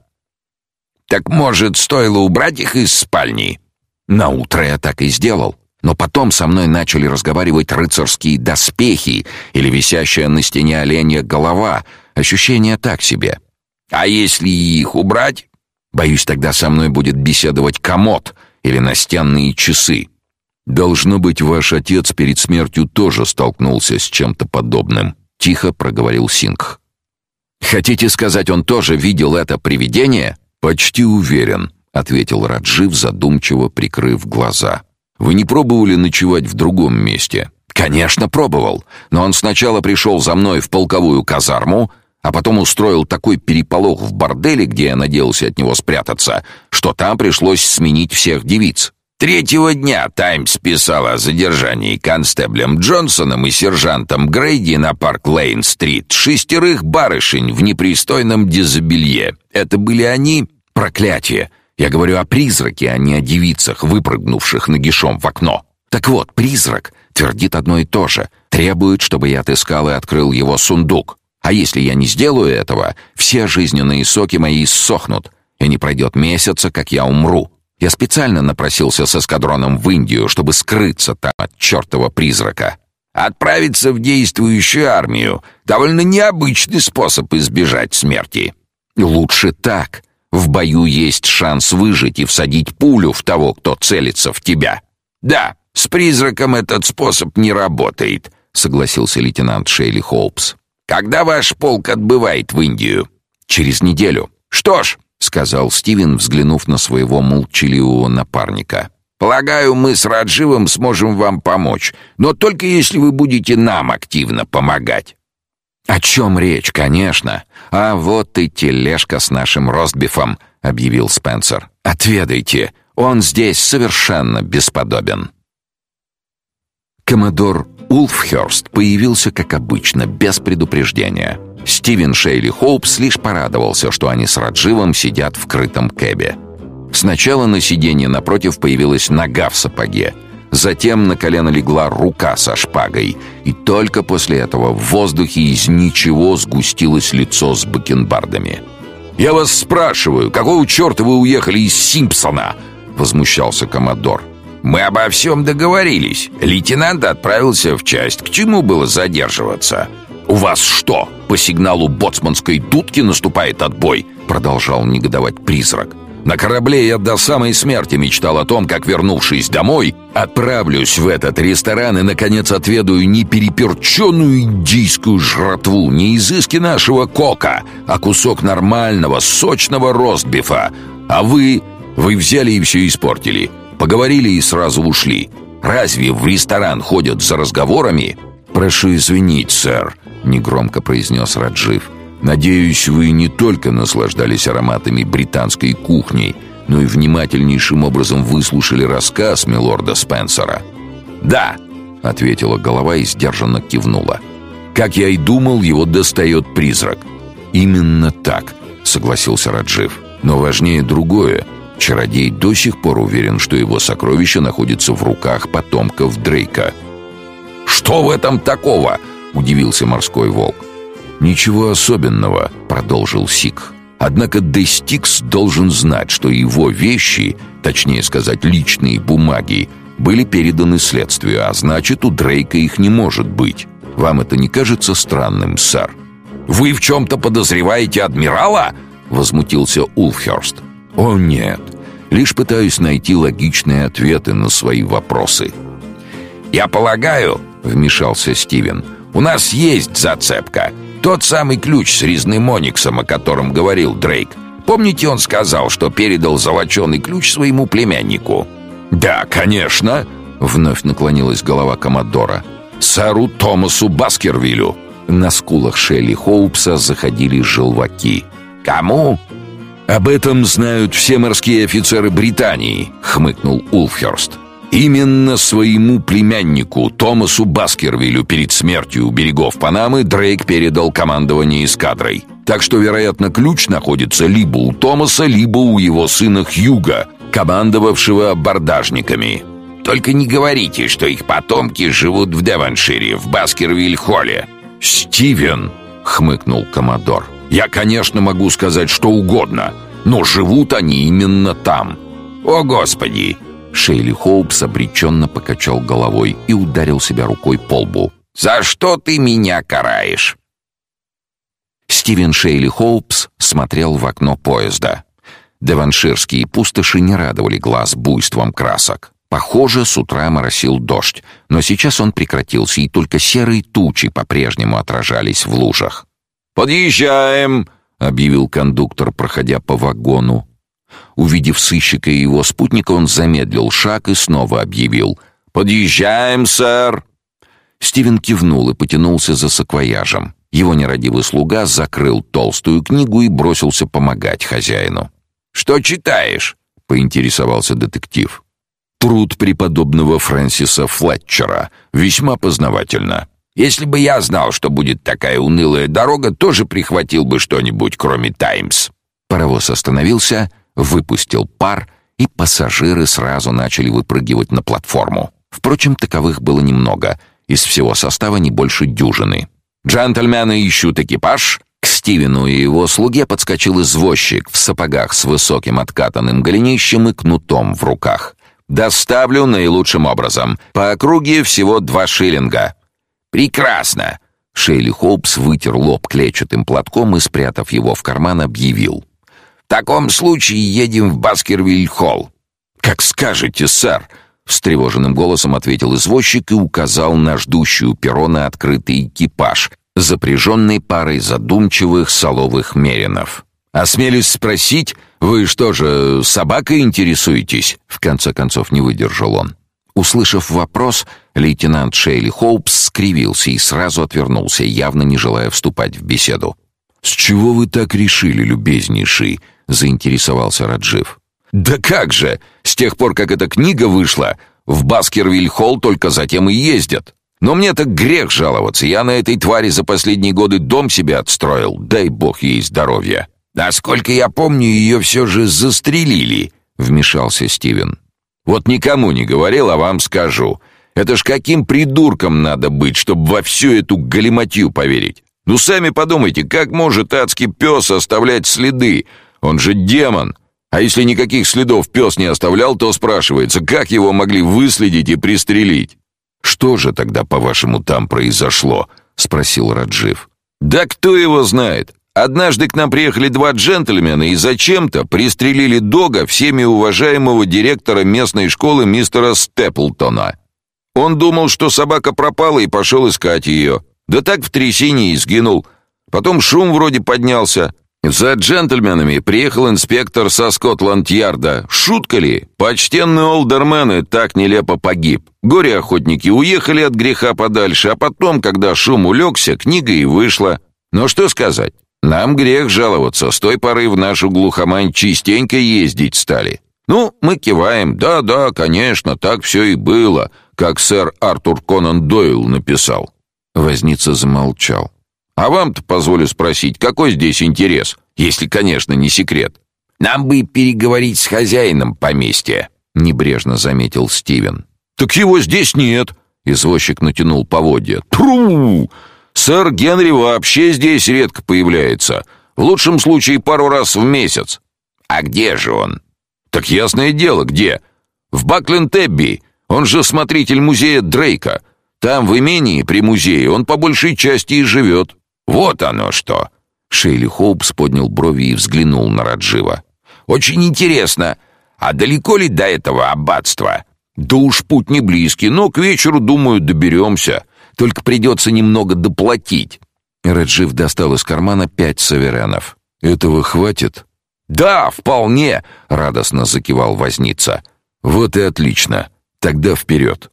«Так, может, стоило убрать их из спальни?» На утро я так и сделал. Но потом со мной начали разговаривать рыцарские доспехи или висящая на стене оленья голова. Ощущение так себе. «А если их убрать?» Боюсь, тогда со мной будет беседовать комод или настенные часы. Должно быть, ваш отец перед смертью тоже столкнулся с чем-то подобным, тихо проговорил Сингх. Хотите сказать, он тоже видел это привидение? Почти уверен, ответил Раджив, задумчиво прикрыв глаза. Вы не пробовали ночевать в другом месте? Конечно, пробовал, но он сначала пришел за мной в полковую казарму, а потом устроил такой переполох в борделе, где я надеялся от него спрятаться, что там пришлось сменить всех девиц. Третьего дня «Таймс» писал о задержании констеблем Джонсоном и сержантом Грейди на Парк-Лейн-стрит шестерых барышень в непристойном дезобелье. Это были они? Проклятие! Я говорю о призраке, а не о девицах, выпрыгнувших нагишом в окно. Так вот, призрак твердит одно и то же. Требует, чтобы я отыскал и открыл его сундук. А если я не сделаю этого, все жизненные соки мои иссохнут, и не пройдет месяца, как я умру. Я специально напросился с эскадроном в Индию, чтобы скрыться там от чертова призрака. Отправиться в действующую армию — довольно необычный способ избежать смерти. Лучше так. В бою есть шанс выжить и всадить пулю в того, кто целится в тебя. Да, с призраком этот способ не работает, согласился лейтенант Шейли Холпс. Когда ваш полк отбывает в Индию? Через неделю. Что ж, сказал Стивен, взглянув на своего молчаливого напарника. Полагаю, мы с Радживом сможем вам помочь, но только если вы будете нам активно помогать. О чем речь, конечно. А вот и тележка с нашим ростбифом, объявил Спенсер. Отведайте, он здесь совершенно бесподобен. Коммодор Улфхерст появился, как обычно, без предупреждения. Стивен Шейли Хоупс лишь порадовался, что они с Радживом сидят в крытом кэбе. Сначала на сиденье напротив появилась нога в сапоге. Затем на колено легла рука со шпагой. И только после этого в воздухе из ничего сгустилось лицо с бакенбардами. «Я вас спрашиваю, какого черта вы уехали из Симпсона?» Возмущался Коммодор. Мы обо всем договорились. Лейтенант отправился в часть. К чему было задерживаться? У вас что, по сигналу боцманской дудки наступает отбой? Продолжал негодовать призрак. На корабле я до самой смерти мечтал о том, как, вернувшись домой, отправлюсь в этот ресторан и, наконец, отведаю не переперченную индийскую жратву, не изыски нашего кока, а кусок нормального, сочного ростбифа. А вы... вы взяли и все испортили. Поговорили и сразу ушли. Разве в ресторан ходят за разговорами? Прошу извинить, сэр, негромко произнес Раджив. Надеюсь, вы не только наслаждались ароматами британской кухни, но и внимательнейшим образом выслушали рассказ милорда Спенсера. Да, ответила голова и сдержанно кивнула. Как я и думал, его достает призрак. Именно так, согласился Раджив. Но важнее другое. Чародей до сих пор уверен, что его сокровище находится в руках потомков Дрейка. «Что в этом такого?» — удивился морской волк. «Ничего особенного», — продолжил Сик. «Однако Дестикс должен знать, что его вещи, точнее сказать, личные бумаги, были переданы следствию, а значит, у Дрейка их не может быть. Вам это не кажется странным, сэр?» «Вы в чем-то подозреваете адмирала?» — возмутился Улфхерст. «О нет, лишь пытаюсь найти логичные ответы на свои вопросы». «Я полагаю», — вмешался Стивен, — «у нас есть зацепка. Тот самый ключ с резным ониксом, о котором говорил Дрейк. Помните, он сказал, что передал золоченый ключ своему племяннику?» «Да, конечно», — вновь наклонилась голова Коммодора. «Сэру Томасу Баскервилю». На скулах Шелли Хоупса заходили желваки. «Кому?» «Об этом знают все морские офицеры Британии», — хмыкнул Улфхерст. Именно своему племяннику Томасу Баскервилю перед смертью у берегов Панамы Дрейк передал командование эскадрой. Так что, вероятно, ключ находится либо у Томаса, либо у его сына Хьюга, командовавшего абордажниками. Только не говорите, что их потомки живут в Девоншире, в Баскервиль-холле. «Стивен!» — хмыкнул Комодор. «Я, конечно, могу сказать что угодно, но живут они именно там». «О, Господи!» Шейли Хоупс обреченно покачал головой и ударил себя рукой по лбу. «За что ты меня караешь?» Стивен Шейли Хоупс смотрел в окно поезда. Деванширские пустоши не радовали глаз буйством красок. Похоже, с утра моросил дождь, но сейчас он прекратился, и только серые тучи по-прежнему отражались в лужах. «Подъезжаем!» — объявил кондуктор, проходя по вагону. Увидев сыщика и его спутника, он замедлил шаг и снова объявил «Подъезжаем, сэр!». Стивен кивнул и потянулся за саквояжем. Его нерадивый слуга закрыл толстую книгу и бросился помогать хозяину. «Что читаешь?» — поинтересовался детектив. Труд преподобного Фрэнсиса Флетчера. Весьма познавательно. Если бы я знал, что будет такая унылая дорога, тоже прихватил бы что-нибудь, кроме «Таймс». Паровоз остановился, выпустил пар, и пассажиры сразу начали выпрыгивать на платформу. Впрочем, таковых было немного. Из всего состава не больше дюжины. «Джентльмены ищут экипаж!» К Стивену и его слуге подскочил извозчик в сапогах с высоким откатанным голенищем и кнутом в руках. Доставлю наилучшим образом. По округе всего два шиллинга. Прекрасно. Шейли Хоупс вытер лоб клетчатым платком и, спрятав его в карман, объявил: "В таком случае едем в Баскервиль-холл". "Как скажете, сэр", встревоженным голосом ответил извозчик и указал на ждущую перрона открытый экипаж, запряженный парой задумчивых соловых меринов. Осмелюсь спросить, вы что же, собакой интересуетесь? В конце концов не выдержал он. Услышав вопрос, лейтенант Шейли Хоупс скривился и сразу отвернулся, явно не желая вступать в беседу. С чего вы так решили, любезнейший? заинтересовался Раджив. Да как же, с тех пор, как эта книга вышла, в Баскервиль-холл только затем и ездят. Но мне так грех жаловаться. Я на этой твари за последние годы дом себе отстроил. Дай бог ей здоровья. Насколько я помню, ее все же застрелили, вмешался Стивен. Вот никому не говорил, а вам скажу. Это ж каким придурком надо быть, чтобы во всю эту галиматью поверить? Ну сами подумайте, как может адский пес оставлять следы? Он же демон. А если никаких следов пес не оставлял, то спрашивается, как его могли выследить и пристрелить? Что же тогда, по-вашему, там произошло? спросил Раджив. Да кто его знает? Однажды к нам приехали два джентльмена и зачем-то пристрелили дога всеми уважаемого директора местной школы мистера Степлтона. Он думал, что собака пропала и пошел искать ее. Да так в трясине и сгинул. Потом шум вроде поднялся. За джентльменами приехал инспектор со Скотланд-Ярда. Шутка ли? Почтенный олдермен и так нелепо погиб. Горе-охотники уехали от греха подальше, а потом, когда шум улегся, книга и вышла. Но что сказать? Нам грех жаловаться, с той поры в нашу глухомань частенько ездить стали. Ну, мы киваем, да-да, конечно, так все и было, как сэр Артур Конан Дойл написал. Возница замолчал. А вам-то позволю спросить, какой здесь интерес, если, конечно, не секрет? Нам бы переговорить с хозяином поместья, небрежно заметил Стивен. Так его здесь нет, извозчик натянул поводья. Тру! Сэр Генри вообще здесь редко появляется. В лучшем случае пару раз в месяц. А где же он? Так ясное дело, где? В Бакленд-Эбби. Он же смотритель музея Дрейка. Там, в имении при музее, он по большей части и живет. Вот оно что. Шейли Хоупс поднял брови и взглянул на Раджива. Очень интересно. А далеко ли до этого аббатства? Да уж путь не близкий, но к вечеру, думаю, доберемся. Только придется немного доплатить. Реджив достал из кармана пять саверенов. Этого хватит? Да, вполне, радостно закивал возница. Вот и отлично. Тогда вперед.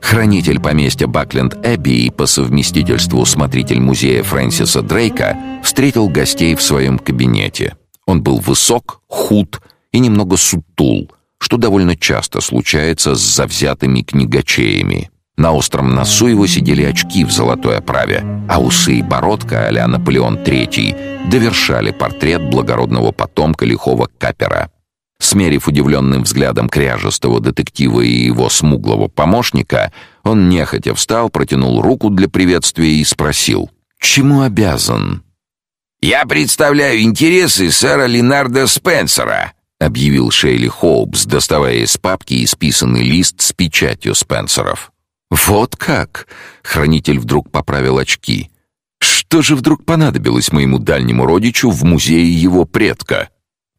Хранитель поместья Бакленд-Эбби и по совместительству смотритель музея Фрэнсиса Дрейка встретил гостей в своем кабинете. Он был высок, худ и немного сутул, что довольно часто случается с завзятыми книгачеями. На остром носу его сидели очки в золотой оправе, а усы и бородка а Наполеон III довершали портрет благородного потомка лихого капера. Смерив удивленным взглядом кряжестого детектива и его смуглого помощника, он нехотя встал, протянул руку для приветствия и спросил, «Чему обязан?» «Я представляю интересы сэра Ленарда Спенсера», объявил Шейли Хоупс, доставая из папки исписанный лист с печатью Спенсеров. «Вот как!» — хранитель вдруг поправил очки. «Что же вдруг понадобилось моему дальнему родичу в музее его предка?»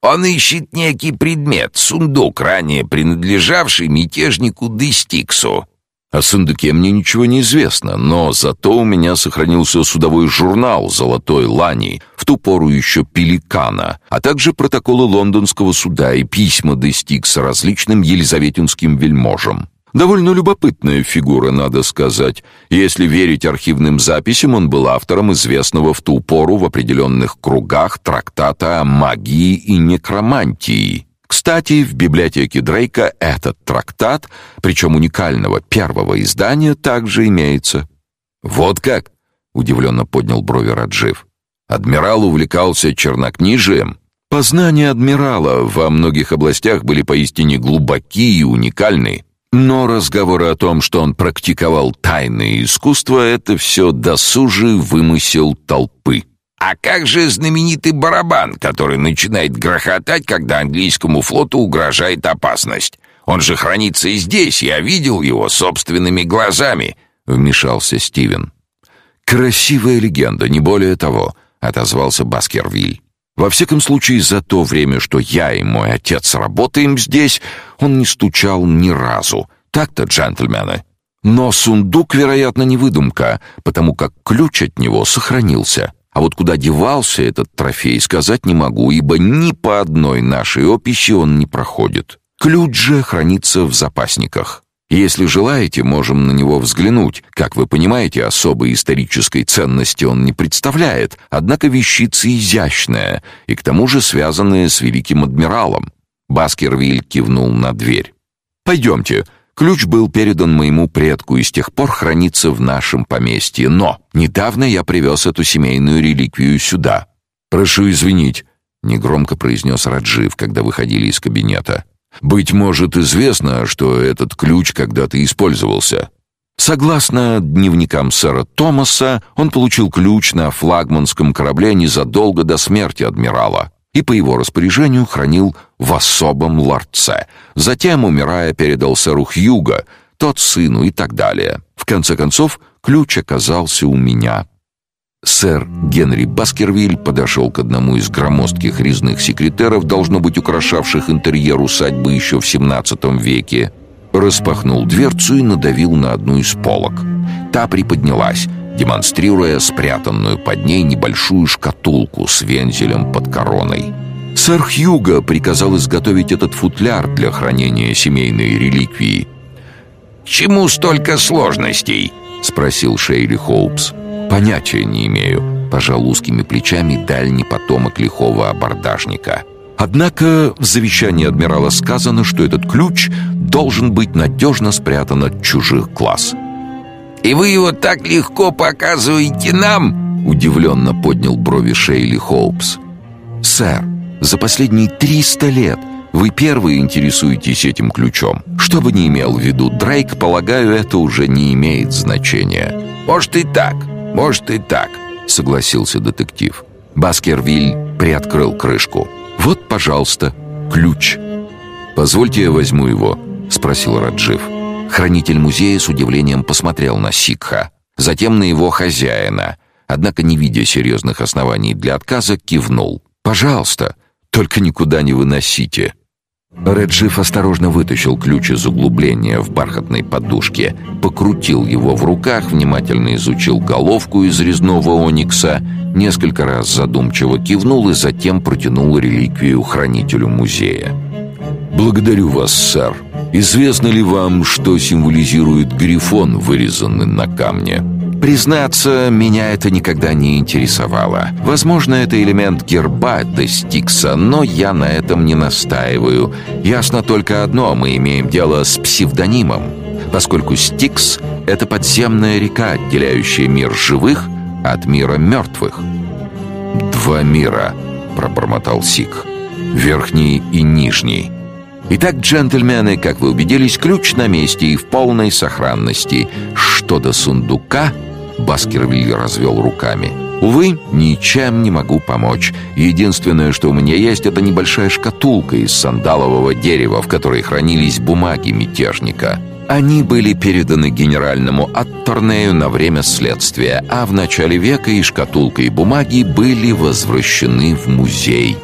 «Он ищет некий предмет, сундук, ранее принадлежавший мятежнику Дестиксу». О сундуке мне ничего не известно, но зато у меня сохранился судовой журнал «Золотой лани», в ту пору еще «Пеликана», а также протоколы лондонского суда и письма Дестикса различным елизаветинским вельможам. Довольно любопытная фигура, надо сказать. Если верить архивным записям, он был автором известного в ту пору в определенных кругах трактата о магии и некромантии. Кстати, в библиотеке Дрейка этот трактат, причем уникального первого издания, также имеется. Вот как, удивленно поднял брови Раджив. Адмирал увлекался чернокнижием. Познания адмирала во многих областях были поистине глубоки и уникальны. Но разговоры о том, что он практиковал тайные искусства, это все досужий вымысел толпы. А как же знаменитый барабан, который начинает грохотать, когда английскому флоту угрожает опасность? Он же хранится и здесь, я видел его собственными глазами, вмешался Стивен. Красивая легенда, не более того, отозвался Баскервиль. Во всяком случае, за то время, что я и мой отец работаем здесь, он не стучал ни разу. Так-то, джентльмены. Но сундук, вероятно, не выдумка, потому как ключ от него сохранился. А вот куда девался этот трофей, сказать не могу, ибо ни по одной нашей описи он не проходит. Ключ же хранится в запасниках. Если желаете, можем на него взглянуть. Как вы понимаете, особой исторической ценности он не представляет, однако вещица изящная и к тому же связанная с великим адмиралом. Баскервиль кивнул на дверь. Пойдемте. Ключ был передан моему предку и с тех пор хранится в нашем поместье, но недавно я привез эту семейную реликвию сюда. Прошу извинить, негромко произнес Раджив, когда выходили из кабинета. Быть может, известно, что этот ключ когда-то использовался. Согласно дневникам сэра Томаса, он получил ключ на флагманском корабле незадолго до смерти адмирала и по его распоряжению хранил в особом ларце. Затем, умирая, передал сэру Хьюго, тот сыну и так далее. В конце концов, ключ оказался у меня. Сэр Генри Баскервиль подошел к одному из громоздких резных секретеров, должно быть украшавших интерьер усадьбы еще в XVII веке, распахнул дверцу и надавил на одну из полок. Та приподнялась, демонстрируя спрятанную под ней небольшую шкатулку с вензелем под короной. Сэр Хьюго приказал изготовить этот футляр для хранения семейной реликвии. «Чему столько сложностей?» — спросил Шейли Хоупс. Понятия не имею, пожал узкими плечами дальний потомок лихого абордажника. Однако в завещании адмирала сказано, что этот ключ должен быть надежно спрятан от чужих глаз. «И вы его так легко показываете нам?» Удивленно поднял брови Шейли Хоупс. «Сэр, за последние триста лет вы первые интересуетесь этим ключом. Что бы ни имел в виду Дрейк, полагаю, это уже не имеет значения». «Может и так», «Может и так», — согласился детектив. Баскервиль приоткрыл крышку. «Вот, пожалуйста, ключ». «Позвольте я возьму его», — спросил Раджив. Хранитель музея с удивлением посмотрел на Сикха, затем на его хозяина, однако, не видя серьезных оснований для отказа, кивнул. «Пожалуйста, только никуда не выносите». Реджиф осторожно вытащил ключ из углубления в бархатной подушке, покрутил его в руках, внимательно изучил головку из резного оникса, несколько раз задумчиво кивнул и затем протянул реликвию хранителю музея. «Благодарю вас, сэр», Известно ли вам, что символизирует грифон, вырезанный на камне? Признаться, меня это никогда не интересовало. Возможно, это элемент герба де Стикса, но я на этом не настаиваю. Ясно только одно, мы имеем дело с псевдонимом, поскольку Стикс — это подземная река, отделяющая мир живых от мира мертвых. «Два мира», — пробормотал Сик. «Верхний и нижний». Итак, джентльмены, как вы убедились, ключ на месте и в полной сохранности. Что до сундука, Баскервиль развел руками. Увы, ничем не могу помочь. Единственное, что у меня есть, это небольшая шкатулка из сандалового дерева, в которой хранились бумаги мятежника. Они были переданы генеральному Атторнею на время следствия, а в начале века и шкатулка, и бумаги были возвращены в музей.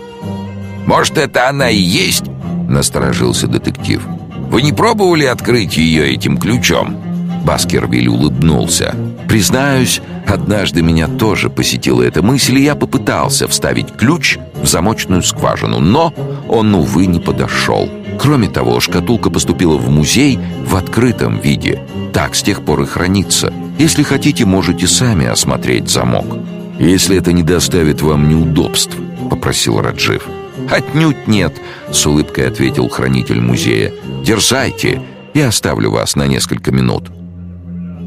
«Может, это она и есть?» — насторожился детектив. «Вы не пробовали открыть ее этим ключом?» Баскервиль улыбнулся. «Признаюсь, однажды меня тоже посетила эта мысль, и я попытался вставить ключ в замочную скважину, но он, увы, не подошел. Кроме того, шкатулка поступила в музей в открытом виде. Так с тех пор и хранится. Если хотите, можете сами осмотреть замок». «Если это не доставит вам неудобств», — попросил Раджив. «Отнюдь нет», — с улыбкой ответил хранитель музея. «Дерзайте, я оставлю вас на несколько минут».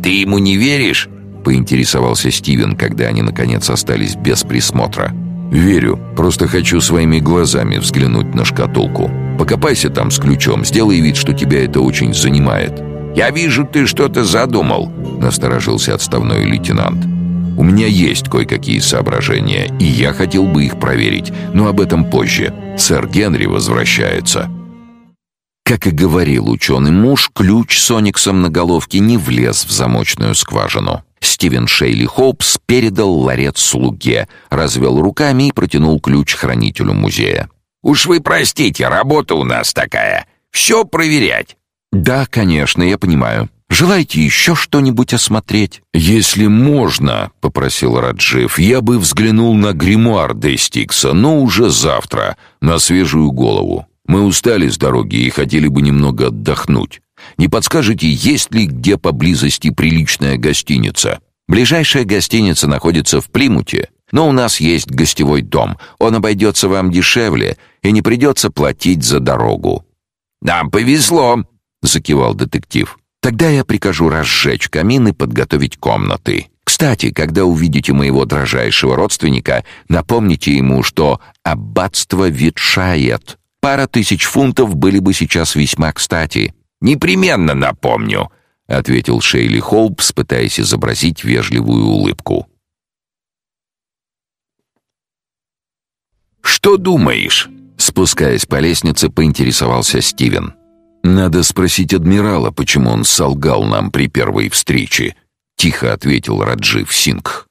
«Ты ему не веришь?» — поинтересовался Стивен, когда они, наконец, остались без присмотра. «Верю. Просто хочу своими глазами взглянуть на шкатулку. Покопайся там с ключом, сделай вид, что тебя это очень занимает». «Я вижу, ты что-то задумал», — насторожился отставной лейтенант. «У меня есть кое-какие соображения, и я хотел бы их проверить, но об этом позже. Сэр Генри возвращается». Как и говорил ученый муж, ключ с ониксом на головке не влез в замочную скважину. Стивен Шейли Хоупс передал ларец слуге, развел руками и протянул ключ хранителю музея. «Уж вы простите, работа у нас такая. Все проверять». «Да, конечно, я понимаю. Желаете еще что-нибудь осмотреть?» «Если можно», — попросил Раджив, — «я бы взглянул на гримуар Дестикса, но уже завтра, на свежую голову». Мы устали с дороги и хотели бы немного отдохнуть. Не подскажете, есть ли где поблизости приличная гостиница? Ближайшая гостиница находится в Плимуте, но у нас есть гостевой дом. Он обойдется вам дешевле и не придется платить за дорогу. Нам повезло, закивал детектив. Тогда я прикажу разжечь камин и подготовить комнаты. Кстати, когда увидите моего дрожайшего родственника, напомните ему, что аббатство ветшает. Пара тысяч фунтов были бы сейчас весьма кстати. Непременно напомню, ответил Шейли Холбс, пытаясь изобразить вежливую улыбку. Что думаешь? Спускаясь по лестнице, поинтересовался Стивен. Надо спросить адмирала, почему он солгал нам при первой встрече, тихо ответил Раджив Сингх.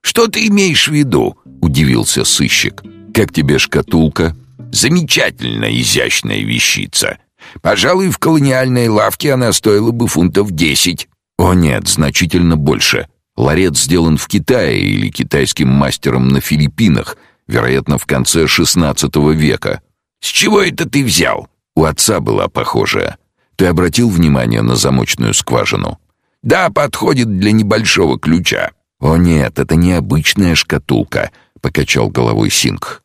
Что ты имеешь в виду? удивился сыщик. Как тебе шкатулка? Замечательно изящная вещица. Пожалуй, в колониальной лавке она стоила бы фунтов десять. О нет, значительно больше. Ларец сделан в Китае или китайским мастером на Филиппинах, вероятно, в конце XVI века. С чего это ты взял? У отца была похожая. Ты обратил внимание на замочную скважину? Да, подходит для небольшого ключа. О нет, это не обычная шкатулка, покачал головой Сингх.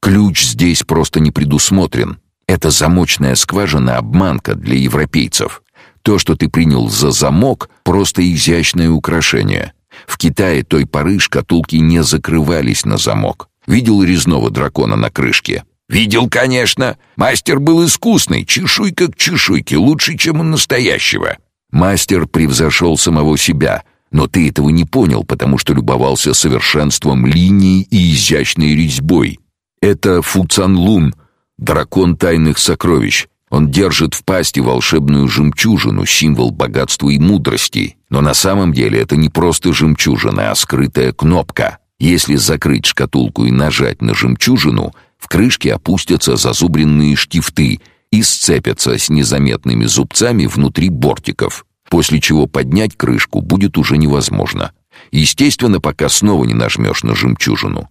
Ключ здесь просто не предусмотрен. Это замочная скважина обманка для европейцев. То, что ты принял за замок, просто изящное украшение. В Китае той поры шкатулки не закрывались на замок. Видел резного дракона на крышке? Видел, конечно. Мастер был искусный, чешуйка к чешуйке, лучше, чем у настоящего. Мастер превзошел самого себя, но ты этого не понял, потому что любовался совершенством линий и изящной резьбой. Это Фуцанлун, дракон тайных сокровищ. Он держит в пасти волшебную жемчужину, символ богатства и мудрости. Но на самом деле это не просто жемчужина, а скрытая кнопка. Если закрыть шкатулку и нажать на жемчужину, в крышке опустятся зазубренные штифты и сцепятся с незаметными зубцами внутри бортиков, после чего поднять крышку будет уже невозможно. Естественно, пока снова не нажмешь на жемчужину.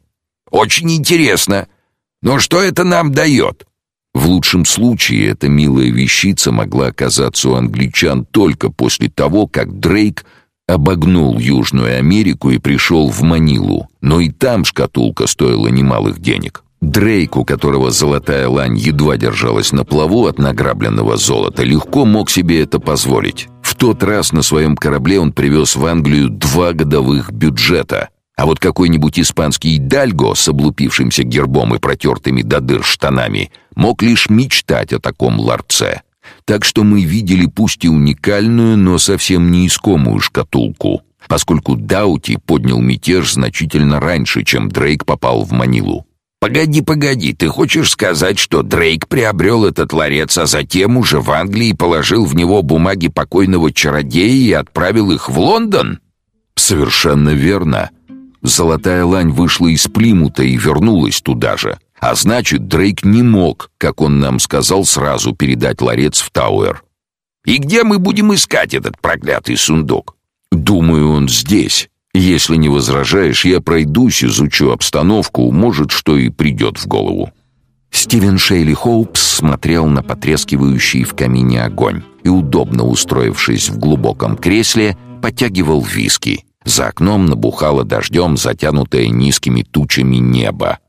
«Очень интересно», но что это нам дает? В лучшем случае эта милая вещица могла оказаться у англичан только после того, как Дрейк обогнул Южную Америку и пришел в Манилу, но и там шкатулка стоила немалых денег. Дрейк, у которого золотая лань едва держалась на плаву от награбленного золота, легко мог себе это позволить. В тот раз на своем корабле он привез в Англию два годовых бюджета. А вот какой-нибудь испанский дальго с облупившимся гербом и протертыми до дыр штанами мог лишь мечтать о таком ларце. Так что мы видели пусть и уникальную, но совсем не искомую шкатулку, поскольку Даути поднял мятеж значительно раньше, чем Дрейк попал в Манилу. «Погоди, погоди, ты хочешь сказать, что Дрейк приобрел этот ларец, а затем уже в Англии положил в него бумаги покойного чародея и отправил их в Лондон?» «Совершенно верно. Золотая лань вышла из Плимута и вернулась туда же. А значит, Дрейк не мог, как он нам сказал, сразу передать ларец в Тауэр. И где мы будем искать этот проклятый сундук? Думаю, он здесь. Если не возражаешь, я пройдусь, изучу обстановку, может, что и придет в голову. Стивен Шейли Хоупс смотрел на потрескивающий в камине огонь и, удобно устроившись в глубоком кресле, подтягивал виски. За окном набухало дождем затянутое низкими тучами небо.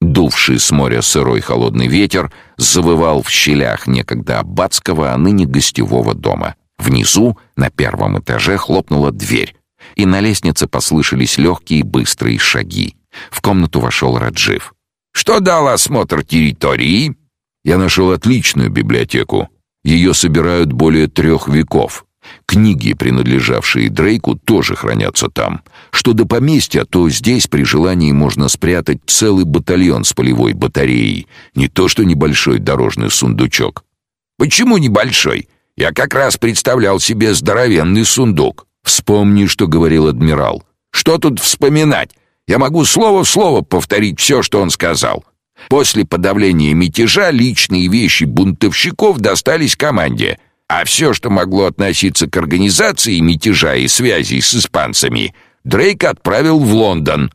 Дувший с моря сырой холодный ветер завывал в щелях некогда аббатского, а ныне гостевого дома. Внизу, на первом этаже, хлопнула дверь, и на лестнице послышались легкие быстрые шаги. В комнату вошел Раджив. «Что дал осмотр территории?» «Я нашел отличную библиотеку. Ее собирают более трех веков. Книги, принадлежавшие Дрейку, тоже хранятся там. Что до поместья, то здесь при желании можно спрятать целый батальон с полевой батареей, не то что небольшой дорожный сундучок. Почему небольшой? Я как раз представлял себе здоровенный сундук. Вспомни, что говорил адмирал. Что тут вспоминать? Я могу слово в слово повторить все, что он сказал. После подавления мятежа личные вещи бунтовщиков достались команде, а все, что могло относиться к организации мятежа и связей с испанцами, Дрейк отправил в Лондон.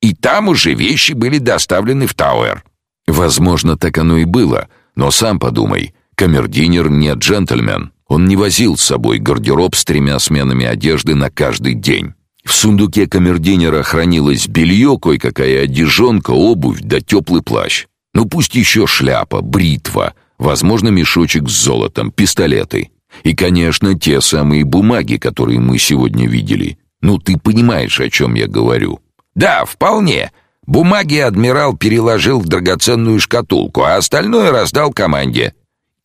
И там уже вещи были доставлены в Тауэр. Возможно, так оно и было, но сам подумай, камердинер не джентльмен. Он не возил с собой гардероб с тремя сменами одежды на каждый день. В сундуке камердинера хранилось белье, кое-какая одежонка, обувь да теплый плащ. Ну пусть еще шляпа, бритва, возможно, мешочек с золотом, пистолеты. И, конечно, те самые бумаги, которые мы сегодня видели. Ну, ты понимаешь, о чем я говорю. Да, вполне. Бумаги адмирал переложил в драгоценную шкатулку, а остальное раздал команде.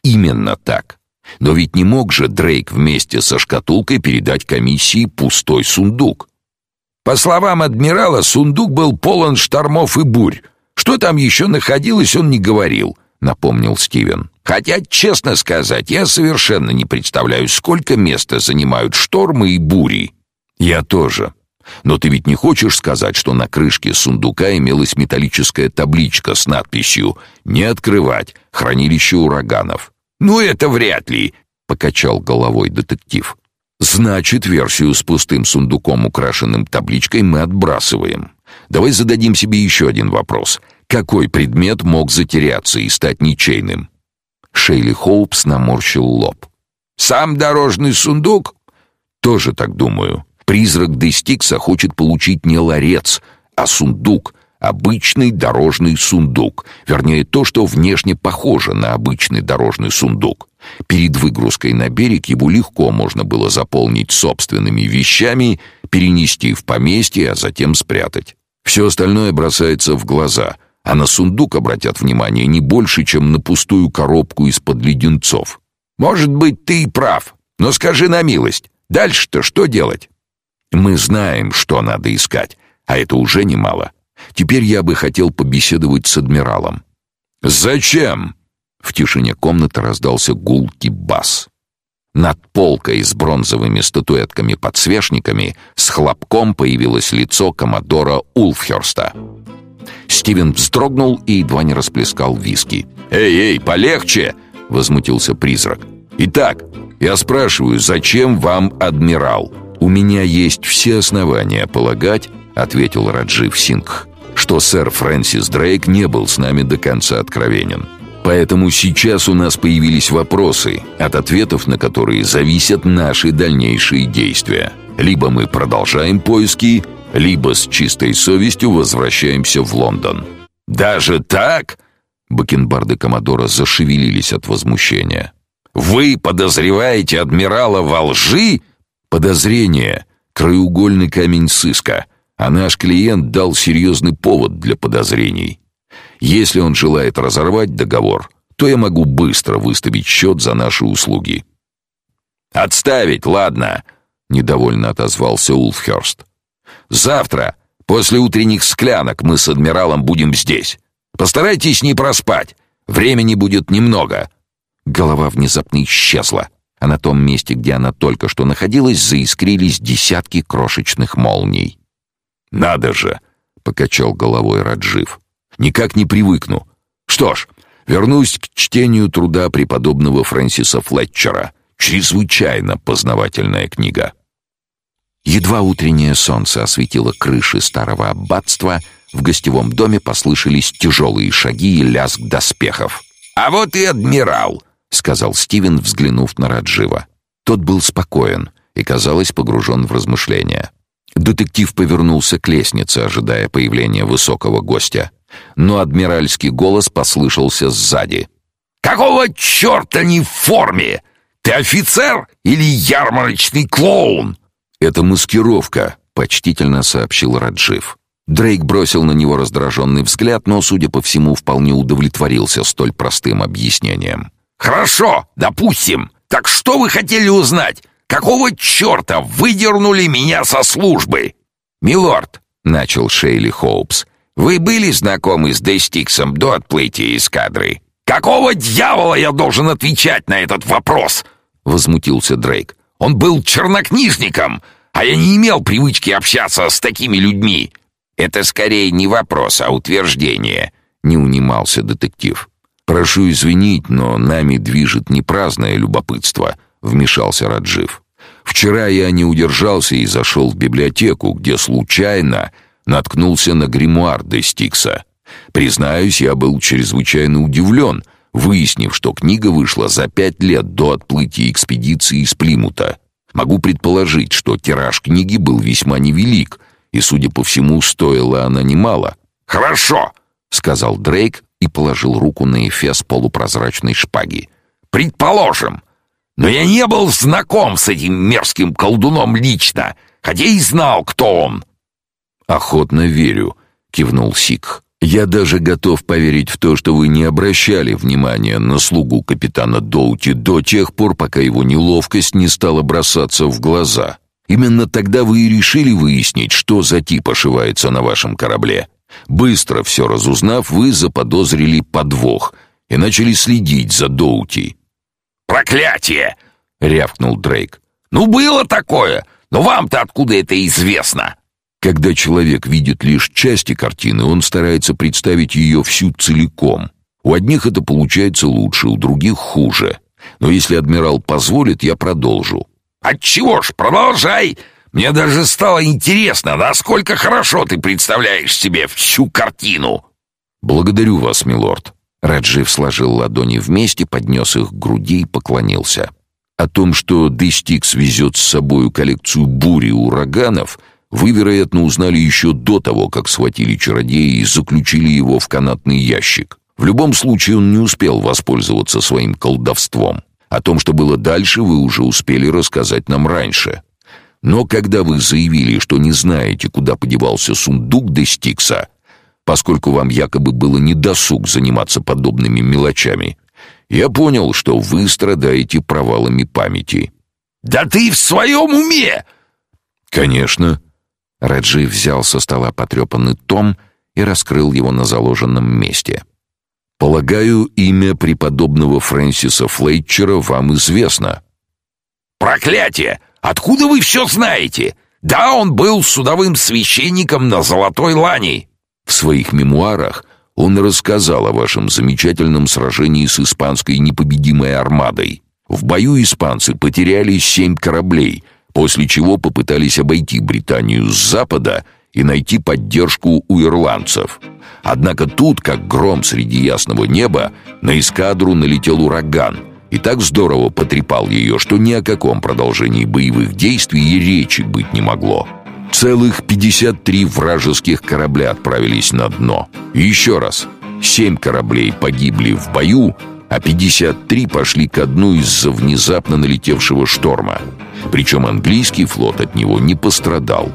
Именно так. Но ведь не мог же Дрейк вместе со шкатулкой передать комиссии пустой сундук. По словам адмирала, сундук был полон штормов и бурь. Что там еще находилось, он не говорил, напомнил Стивен. Хотя, честно сказать, я совершенно не представляю, сколько места занимают штормы и бури. Я тоже. Но ты ведь не хочешь сказать, что на крышке сундука имелась металлическая табличка с надписью «Не открывать. Хранилище ураганов». «Ну, это вряд ли», — покачал головой детектив. «Значит, версию с пустым сундуком, украшенным табличкой, мы отбрасываем. Давай зададим себе еще один вопрос. Какой предмет мог затеряться и стать ничейным?» Шейли Хоупс наморщил лоб. «Сам дорожный сундук?» «Тоже так думаю. Призрак Дестикса хочет получить не ларец, а сундук, Обычный дорожный сундук, вернее то, что внешне похоже на обычный дорожный сундук. Перед выгрузкой на берег его легко можно было заполнить собственными вещами, перенести в поместье, а затем спрятать. Все остальное бросается в глаза, а на сундук обратят внимание не больше, чем на пустую коробку из-под леденцов. Может быть, ты и прав, но скажи на милость, дальше-то что делать? Мы знаем, что надо искать, а это уже немало. Теперь я бы хотел побеседовать с адмиралом. Зачем? В тишине комнаты раздался гулкий бас. Над полкой с бронзовыми статуэтками-подсвечниками с хлопком появилось лицо коммодора Улфхерста. Стивен вздрогнул и едва не расплескал виски. «Эй, эй, полегче!» — возмутился призрак. «Итак, я спрашиваю, зачем вам адмирал?» «У меня есть все основания полагать», — ответил Раджив Сингх, что сэр Фрэнсис Дрейк не был с нами до конца откровенен. Поэтому сейчас у нас появились вопросы, от ответов на которые зависят наши дальнейшие действия. Либо мы продолжаем поиски, либо с чистой совестью возвращаемся в Лондон. Даже так? Бакенбарды Комодора зашевелились от возмущения. Вы подозреваете адмирала во лжи? Подозрение краеугольный камень сыска, а наш клиент дал серьезный повод для подозрений. Если он желает разорвать договор, то я могу быстро выставить счет за наши услуги. Отставить, ладно, недовольно отозвался Улфхерст. Завтра, после утренних склянок, мы с адмиралом будем здесь. Постарайтесь не проспать. Времени будет немного. Голова внезапно исчезла, а на том месте, где она только что находилась, заискрились десятки крошечных молний. Надо же, покачал головой Раджив. Никак не привыкну. Что ж, вернусь к чтению труда преподобного Фрэнсиса Флетчера. Чрезвычайно познавательная книга. Едва утреннее солнце осветило крыши старого аббатства, в гостевом доме послышались тяжелые шаги и лязг доспехов. «А вот и адмирал!» — сказал Стивен, взглянув на Раджива. Тот был спокоен и, казалось, погружен в размышления. Детектив повернулся к лестнице, ожидая появления высокого гостя. Но адмиральский голос послышался сзади. «Какого черта не в форме? Ты офицер или ярмарочный клоун?» «Это маскировка», — почтительно сообщил Раджив. Дрейк бросил на него раздраженный взгляд, но, судя по всему, вполне удовлетворился столь простым объяснением. «Хорошо, допустим. Так что вы хотели узнать? Какого черта выдернули меня со службы?» «Милорд», — начал Шейли Хоупс, — «вы были знакомы с Дейстиксом до отплытия эскадры?» «Какого дьявола я должен отвечать на этот вопрос?» — возмутился Дрейк. Он был чернокнижником, а я не имел привычки общаться с такими людьми. Это скорее не вопрос, а утверждение, не унимался детектив. Прошу извинить, но нами движет не праздное любопытство, вмешался Раджив. Вчера я не удержался и зашел в библиотеку, где случайно наткнулся на гримуар де Стикса. Признаюсь, я был чрезвычайно удивлен — выяснив, что книга вышла за пять лет до отплытия экспедиции из Плимута. Могу предположить, что тираж книги был весьма невелик, и, судя по всему, стоила она немало. «Хорошо», — сказал Дрейк и положил руку на эфес полупрозрачной шпаги. «Предположим. Но я не был знаком с этим мерзким колдуном лично, хотя и знал, кто он». «Охотно верю», — кивнул Сикх. Я даже готов поверить в то, что вы не обращали внимания на слугу капитана Доути до тех пор, пока его неловкость не стала бросаться в глаза. Именно тогда вы и решили выяснить, что за тип ошивается на вашем корабле. Быстро все разузнав, вы заподозрили подвох и начали следить за Доути. «Проклятие!» — рявкнул Дрейк. «Ну, было такое, но вам-то откуда это известно?» Когда человек видит лишь части картины, он старается представить ее всю целиком. У одних это получается лучше, у других хуже. Но если адмирал позволит, я продолжу. Отчего ж, продолжай. Мне даже стало интересно, насколько хорошо ты представляешь себе всю картину. Благодарю вас, милорд. Раджив сложил ладони вместе, поднес их к груди и поклонился. О том, что Дестикс везет с собой коллекцию бури и ураганов, вы, вероятно, узнали еще до того, как схватили чародея и заключили его в канатный ящик. В любом случае он не успел воспользоваться своим колдовством. О том, что было дальше, вы уже успели рассказать нам раньше. Но когда вы заявили, что не знаете, куда подевался сундук Дестикса, поскольку вам якобы было недосуг заниматься подобными мелочами, я понял, что вы страдаете провалами памяти. «Да ты в своем уме!» «Конечно. Раджи взял со стола потрепанный том и раскрыл его на заложенном месте. «Полагаю, имя преподобного Фрэнсиса Флейтчера вам известно». «Проклятие! Откуда вы все знаете? Да, он был судовым священником на Золотой Лани». В своих мемуарах он рассказал о вашем замечательном сражении с испанской непобедимой армадой. В бою испанцы потеряли семь кораблей — после чего попытались обойти Британию с запада и найти поддержку у ирландцев. Однако тут, как гром среди ясного неба, на эскадру налетел ураган и так здорово потрепал ее, что ни о каком продолжении боевых действий и речи быть не могло. Целых 53 вражеских корабля отправились на дно. И еще раз, семь кораблей погибли в бою, а 53 пошли ко дну из-за внезапно налетевшего шторма. Причем английский флот от него не пострадал.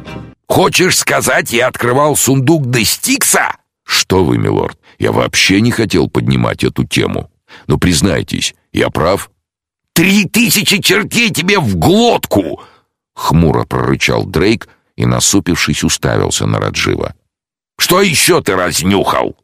«Хочешь сказать, я открывал сундук Дестикса?» «Что вы, милорд, я вообще не хотел поднимать эту тему. Но признайтесь, я прав?» «Три тысячи чертей тебе в глотку!» Хмуро прорычал Дрейк и, насупившись, уставился на Раджива. «Что еще ты разнюхал?»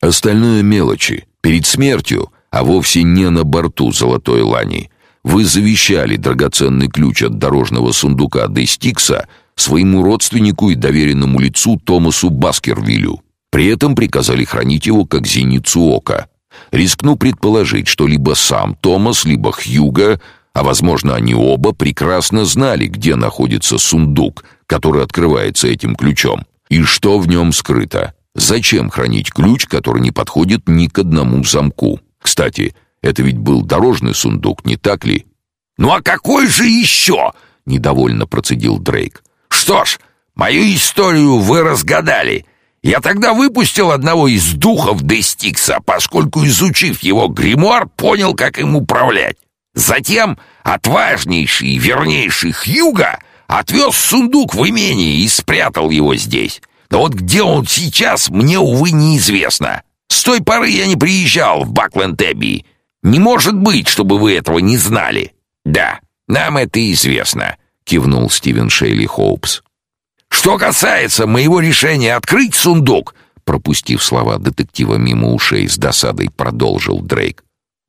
«Остальное мелочи. Перед смертью, а вовсе не на борту Золотой Лани, вы завещали драгоценный ключ от дорожного сундука Дестикса своему родственнику и доверенному лицу Томасу Баскервилю. При этом приказали хранить его как зеницу ока. Рискну предположить, что либо сам Томас, либо Хьюга, а возможно, они оба прекрасно знали, где находится сундук, который открывается этим ключом, и что в нем скрыто. Зачем хранить ключ, который не подходит ни к одному замку? Кстати, это ведь был дорожный сундук, не так ли? Ну а какой же еще? недовольно процедил Дрейк. Что ж, мою историю вы разгадали. Я тогда выпустил одного из духов Дестикса, поскольку, изучив его гримуар, понял, как им управлять. Затем отважнейший и вернейший Хьюга отвез сундук в имение и спрятал его здесь. Но вот где он сейчас, мне, увы, неизвестно. С той поры я не приезжал в Бакленд-Эбби. Не может быть, чтобы вы этого не знали. Да, нам это известно, кивнул Стивен Шейли Хоупс. Что касается моего решения открыть сундук, пропустив слова детектива мимо ушей с досадой, продолжил Дрейк.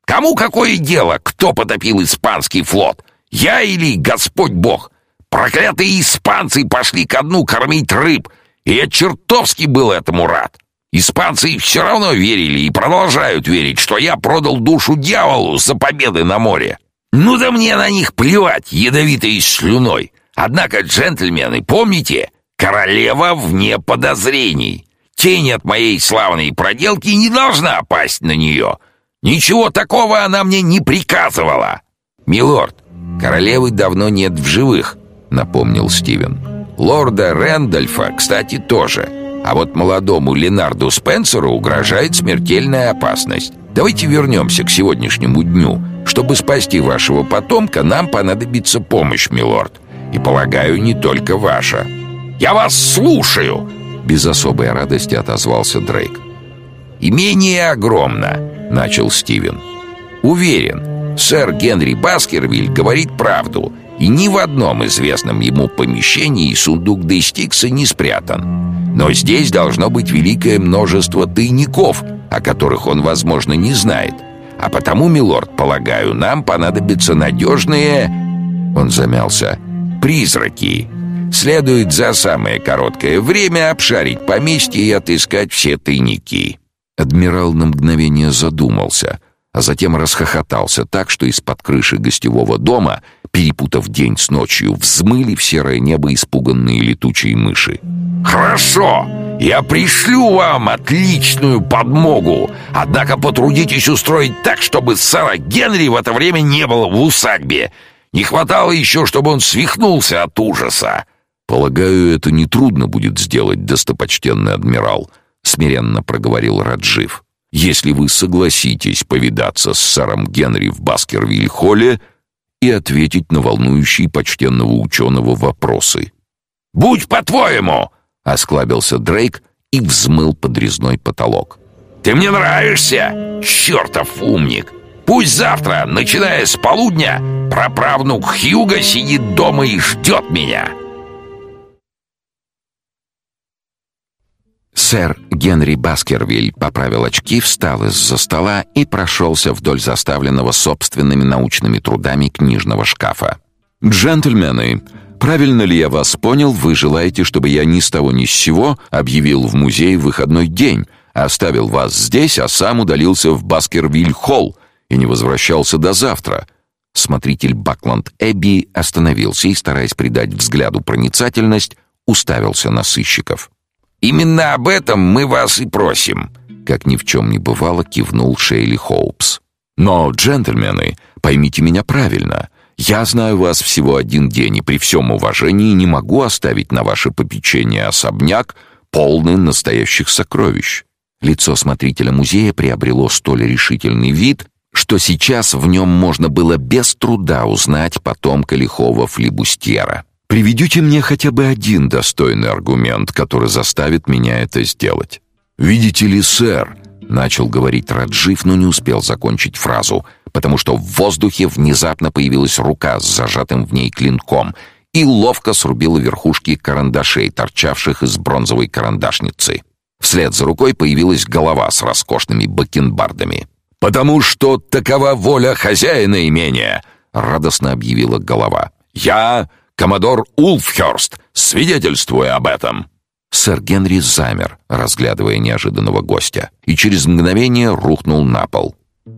Кому какое дело, кто потопил испанский флот? Я или Господь Бог? Проклятые испанцы пошли ко дну кормить рыб, и я чертовски был этому рад. Испанцы все равно верили и продолжают верить, что я продал душу дьяволу за победы на море. Ну да мне на них плевать, ядовитой слюной. Однако, джентльмены, помните, Королева вне подозрений. Тень от моей славной проделки не должна пасть на нее. Ничего такого она мне не приказывала. Милорд, королевы давно нет в живых, напомнил Стивен. Лорда Рэндольфа, кстати, тоже. А вот молодому Ленарду Спенсеру угрожает смертельная опасность. Давайте вернемся к сегодняшнему дню. Чтобы спасти вашего потомка, нам понадобится помощь, милорд. И, полагаю, не только ваша. «Я вас слушаю!» Без особой радости отозвался Дрейк. «Имение огромно», — начал Стивен. «Уверен, сэр Генри Баскервиль говорит правду, и ни в одном известном ему помещении сундук Дейстикса не спрятан. Но здесь должно быть великое множество тайников, о которых он, возможно, не знает. А потому, милорд, полагаю, нам понадобятся надежные...» Он замялся. «Призраки, Следует за самое короткое время обшарить поместье и отыскать все тайники. Адмирал на мгновение задумался, а затем расхохотался так, что из-под крыши гостевого дома, перепутав день с ночью, взмыли в серое небо испуганные летучие мыши. «Хорошо! Я пришлю вам отличную подмогу! Однако потрудитесь устроить так, чтобы сэра Генри в это время не было в усадьбе! Не хватало еще, чтобы он свихнулся от ужаса!» «Полагаю, это нетрудно будет сделать, достопочтенный адмирал», — смиренно проговорил Раджив. «Если вы согласитесь повидаться с сэром Генри в Баскервиль-холле и ответить на волнующие почтенного ученого вопросы». «Будь по-твоему!» — осклабился Дрейк и взмыл подрезной потолок. «Ты мне нравишься, чертов умник! Пусть завтра, начиная с полудня, праправнук Хьюга сидит дома и ждет меня!» Сэр Генри Баскервиль поправил очки, встал из-за стола и прошелся вдоль заставленного собственными научными трудами книжного шкафа. «Джентльмены, правильно ли я вас понял, вы желаете, чтобы я ни с того ни с сего объявил в музей выходной день, оставил вас здесь, а сам удалился в Баскервиль-холл и не возвращался до завтра?» Смотритель Бакланд Эбби остановился и, стараясь придать взгляду проницательность, уставился на сыщиков. Именно об этом мы вас и просим», — как ни в чем не бывало, кивнул Шейли Хоупс. «Но, джентльмены, поймите меня правильно. Я знаю вас всего один день и при всем уважении не могу оставить на ваше попечение особняк, полный настоящих сокровищ». Лицо смотрителя музея приобрело столь решительный вид, что сейчас в нем можно было без труда узнать потомка лихого флибустьера. Приведите мне хотя бы один достойный аргумент, который заставит меня это сделать. Видите ли, сэр, начал говорить Раджив, но не успел закончить фразу, потому что в воздухе внезапно появилась рука с зажатым в ней клинком и ловко срубила верхушки карандашей, торчавших из бронзовой карандашницы. Вслед за рукой появилась голова с роскошными бакенбардами. «Потому что такова воля хозяина имения!» — радостно объявила голова. «Я, коммодор Улфхёрст, свидетельствую об этом!» Сэр Генри замер, разглядывая неожиданного гостя, и через мгновение рухнул на пол.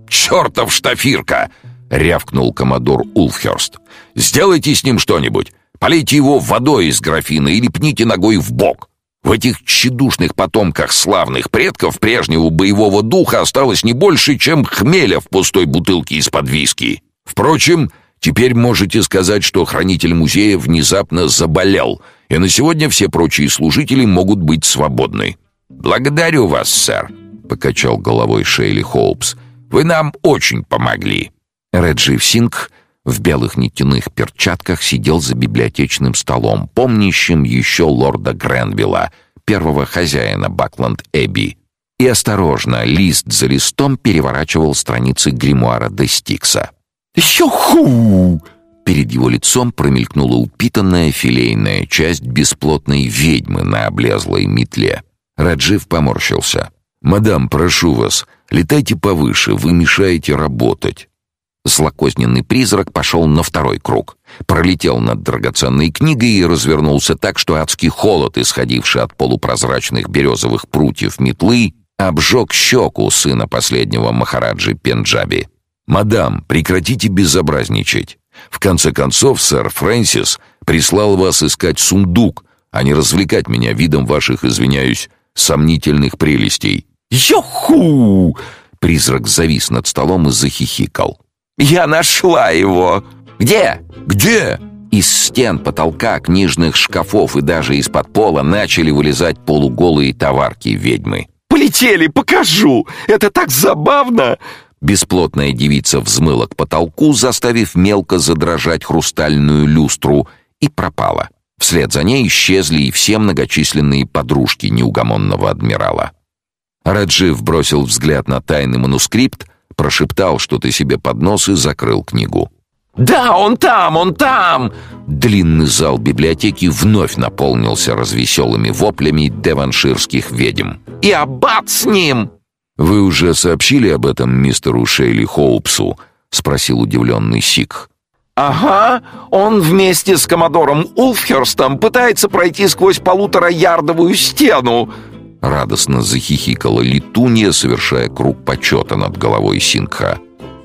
«Чёртов штафирка!» — рявкнул коммодор Улфхёрст. «Сделайте с ним что-нибудь! Полейте его водой из графина или пните ногой в бок! В этих тщедушных потомках славных предков прежнего боевого духа осталось не больше, чем хмеля в пустой бутылке из-под виски. Впрочем, теперь можете сказать, что хранитель музея внезапно заболел, и на сегодня все прочие служители могут быть свободны. Благодарю вас, сэр, покачал головой Шейли Хоупс. Вы нам очень помогли. Реджи Синг в белых нитяных перчатках сидел за библиотечным столом, помнящим еще лорда Гренвилла, первого хозяина Бакланд-Эбби, и осторожно, лист за листом переворачивал страницы гримуара де «Хю-ху!» Перед его лицом промелькнула упитанная филейная часть бесплотной ведьмы на облезлой метле. Раджив поморщился. «Мадам, прошу вас, летайте повыше, вы мешаете работать». Злокозненный призрак пошел на второй круг, пролетел над драгоценной книгой и развернулся так, что адский холод, исходивший от полупрозрачных березовых прутьев метлы, обжег щеку сына последнего махараджи Пенджаби. «Мадам, прекратите безобразничать. В конце концов, сэр Фрэнсис прислал вас искать сундук, а не развлекать меня видом ваших, извиняюсь, сомнительных прелестей». «Йоху!» Призрак завис над столом и захихикал. Я нашла его. Где? Где? Из стен, потолка, книжных шкафов и даже из-под пола начали вылезать полуголые товарки ведьмы. Полетели, покажу. Это так забавно. Бесплотная девица взмыла к потолку, заставив мелко задрожать хрустальную люстру, и пропала. Вслед за ней исчезли и все многочисленные подружки неугомонного адмирала. Раджив бросил взгляд на тайный манускрипт, прошептал что-то себе под нос и закрыл книгу. «Да, он там, он там!» Длинный зал библиотеки вновь наполнился развеселыми воплями деванширских ведьм. «И аббат с ним!» «Вы уже сообщили об этом мистеру Шейли Хоупсу?» — спросил удивленный Сик. «Ага, он вместе с коммодором Улфхерстом пытается пройти сквозь полутора-ярдовую стену!» Радостно захихикала летунья, совершая круг почета над головой Сингха.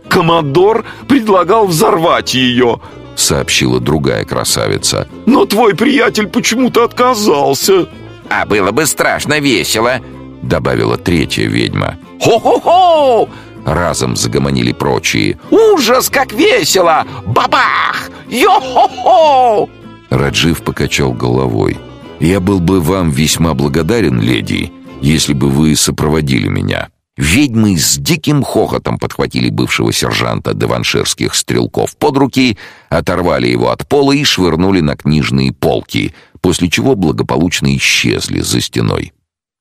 «Коммодор предлагал взорвать ее!» — сообщила другая красавица. «Но твой приятель почему-то отказался!» «А было бы страшно весело!» — добавила третья ведьма. «Хо-хо-хо!» — разом загомонили прочие. «Ужас, как весело! Бабах! Йо-хо-хо!» Раджив покачал головой. Я был бы вам весьма благодарен, леди, если бы вы сопроводили меня. Ведьмы с диким хохотом подхватили бывшего сержанта деванширских стрелков под руки, оторвали его от пола и швырнули на книжные полки, после чего благополучно исчезли за стеной.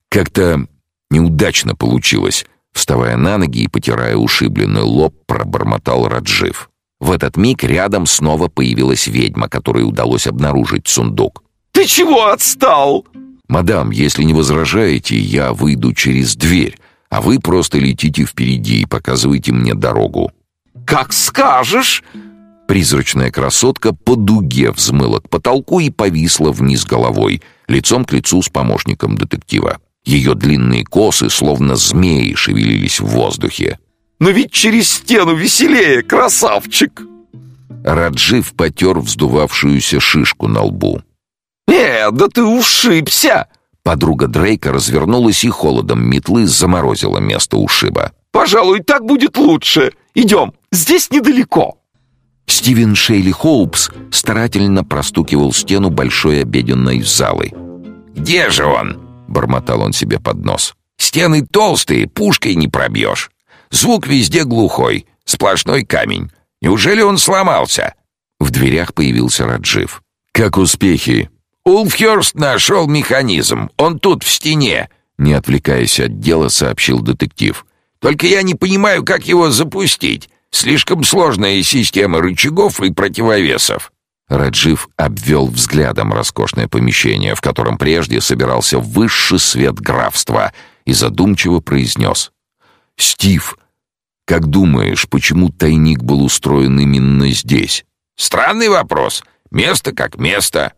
Как-то неудачно получилось. Вставая на ноги и потирая ушибленный лоб, пробормотал Раджив. В этот миг рядом снова появилась ведьма, которой удалось обнаружить сундук. Ты чего отстал? Мадам, если не возражаете, я выйду через дверь, а вы просто летите впереди и показывайте мне дорогу. Как скажешь. Призрачная красотка по дуге взмыла к потолку и повисла вниз головой, лицом к лицу с помощником детектива. Ее длинные косы, словно змеи, шевелились в воздухе. «Но ведь через стену веселее, красавчик!» Раджив потер вздувавшуюся шишку на лбу. «Э, да ты ушибся!» Подруга Дрейка развернулась и холодом метлы заморозила место ушиба. «Пожалуй, так будет лучше. Идем, здесь недалеко». Стивен Шейли Хоупс старательно простукивал стену большой обеденной залы. «Где же он?» — бормотал он себе под нос. «Стены толстые, пушкой не пробьешь. Звук везде глухой, сплошной камень. Неужели он сломался?» В дверях появился Раджив. «Как успехи?» «Улфхёрст нашел механизм. Он тут, в стене», — не отвлекаясь от дела, сообщил детектив. «Только я не понимаю, как его запустить. Слишком сложная система рычагов и противовесов». Раджив обвел взглядом роскошное помещение, в котором прежде собирался высший свет графства, и задумчиво произнес. «Стив, как думаешь, почему тайник был устроен именно здесь?» «Странный вопрос. Место как место».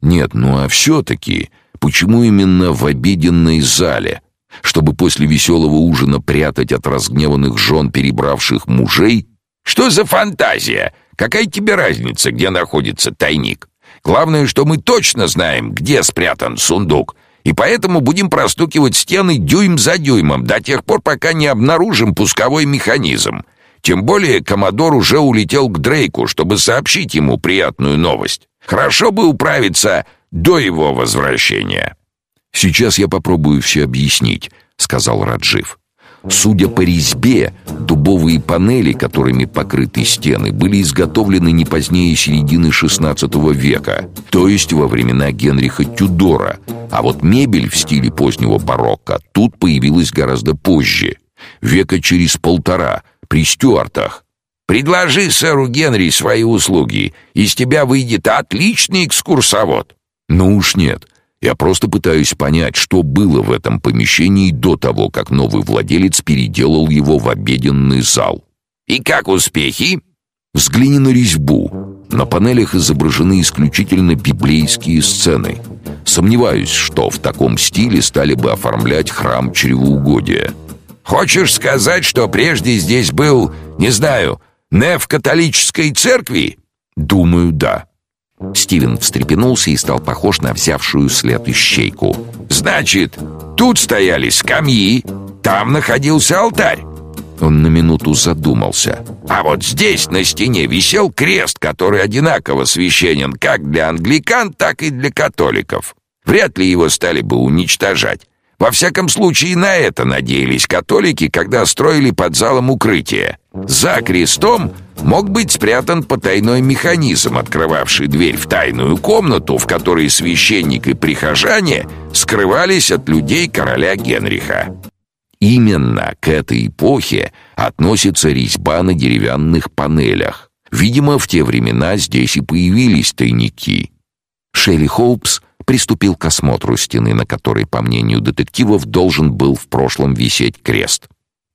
Нет, ну а все-таки, почему именно в обеденной зале? Чтобы после веселого ужина прятать от разгневанных жен перебравших мужей? Что за фантазия? Какая тебе разница, где находится тайник? Главное, что мы точно знаем, где спрятан сундук, и поэтому будем простукивать стены дюйм за дюймом до тех пор, пока не обнаружим пусковой механизм. Тем более Комодор уже улетел к Дрейку, чтобы сообщить ему приятную новость. Хорошо бы управиться до его возвращения. Сейчас я попробую все объяснить, сказал Раджив. Судя по резьбе, дубовые панели, которыми покрыты стены, были изготовлены не позднее середины XVI века, то есть во времена Генриха Тюдора. А вот мебель в стиле позднего барокко тут появилась гораздо позже, века через полтора, при Стюартах. Предложи сэру Генри свои услуги, из тебя выйдет отличный экскурсовод. Ну уж нет. Я просто пытаюсь понять, что было в этом помещении до того, как новый владелец переделал его в обеденный зал. И как успехи? Взгляни на резьбу. На панелях изображены исключительно библейские сцены. Сомневаюсь, что в таком стиле стали бы оформлять храм чревоугодия. Хочешь сказать, что прежде здесь был, не знаю, не в католической церкви? Думаю, да. Стивен встрепенулся и стал похож на взявшую след ищейку. Значит, тут стояли скамьи, там находился алтарь. Он на минуту задумался. А вот здесь на стене висел крест, который одинаково священен как для англикан, так и для католиков. Вряд ли его стали бы уничтожать. Во всяком случае, на это надеялись католики, когда строили под залом укрытие. За крестом мог быть спрятан потайной механизм, открывавший дверь в тайную комнату, в которой священник и прихожане скрывались от людей короля Генриха. Именно к этой эпохе относится резьба на деревянных панелях. Видимо, в те времена здесь и появились тайники. Шерри Хоупс приступил к осмотру стены, на которой, по мнению детективов, должен был в прошлом висеть крест.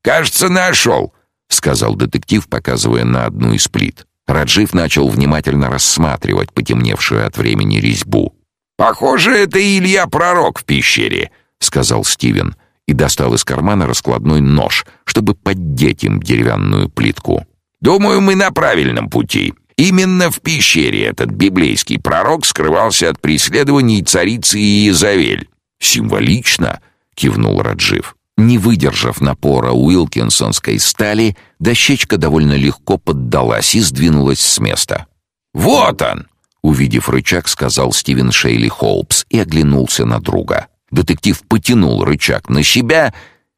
«Кажется, нашел», — сказал детектив, показывая на одну из плит. Раджив начал внимательно рассматривать потемневшую от времени резьбу. «Похоже, это Илья Пророк в пещере», — сказал Стивен и достал из кармана раскладной нож, чтобы поддеть им деревянную плитку. «Думаю, мы на правильном пути. Именно в пещере этот библейский пророк скрывался от преследований царицы Иезавель. Символично, кивнул Раджив. Не выдержав напора уилкинсонской стали, дощечка довольно легко поддалась и сдвинулась с места. «Вот он!» — увидев рычаг, сказал Стивен Шейли Холпс и оглянулся на друга. Детектив потянул рычаг на себя,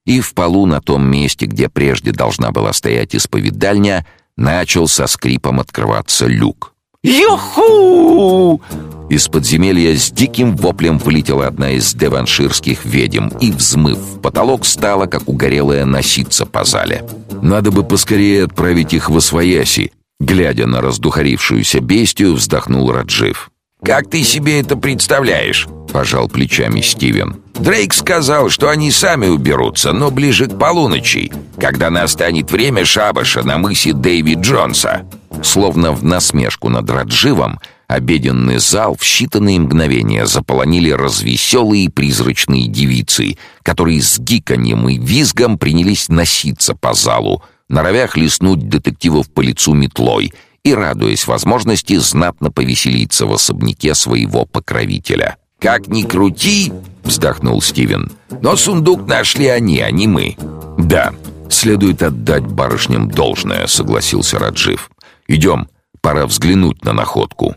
и в полу на том месте, где прежде должна была стоять исповедальня, начал со скрипом открываться люк. «Юху!» Из подземелья с диким воплем вылетела одна из деванширских ведьм и, взмыв в потолок, стала, как угорелая, носиться по зале. Надо бы поскорее отправить их в освояси. Глядя на раздухарившуюся бестию, вздохнул Раджив. «Как ты себе это представляешь?» — пожал плечами Стивен. «Дрейк сказал, что они сами уберутся, но ближе к полуночи, когда настанет время шабаша на мысе Дэйви Джонса». Словно в насмешку над Радживом, обеденный зал в считанные мгновения заполонили развеселые призрачные девицы, которые с гиканьем и визгом принялись носиться по залу, норовя хлестнуть детективов по лицу метлой — и радуясь возможности знатно повеселиться в особняке своего покровителя. «Как ни крути», — вздохнул Стивен, «но сундук нашли они, а не мы». «Да, следует отдать барышням должное», — согласился Раджив. «Идем, пора взглянуть на находку».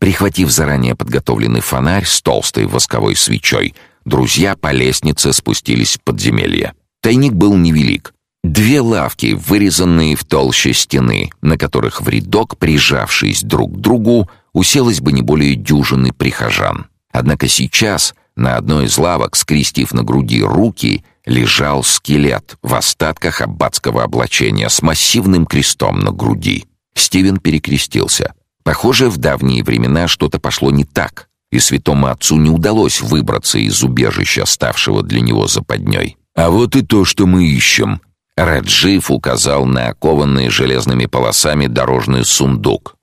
Прихватив заранее подготовленный фонарь с толстой восковой свечой, друзья по лестнице спустились в подземелье. Тайник был невелик. Две лавки, вырезанные в толще стены, на которых в рядок, прижавшись друг к другу, уселось бы не более дюжины прихожан. Однако сейчас на одной из лавок, скрестив на груди руки, лежал скелет в остатках аббатского облачения с массивным крестом на груди. Стивен перекрестился. Похоже, в давние времена что-то пошло не так, и святому отцу не удалось выбраться из убежища, ставшего для него западней. «А вот и то, что мы ищем», Раджив указал на окованный железными полосами дорожный сундук.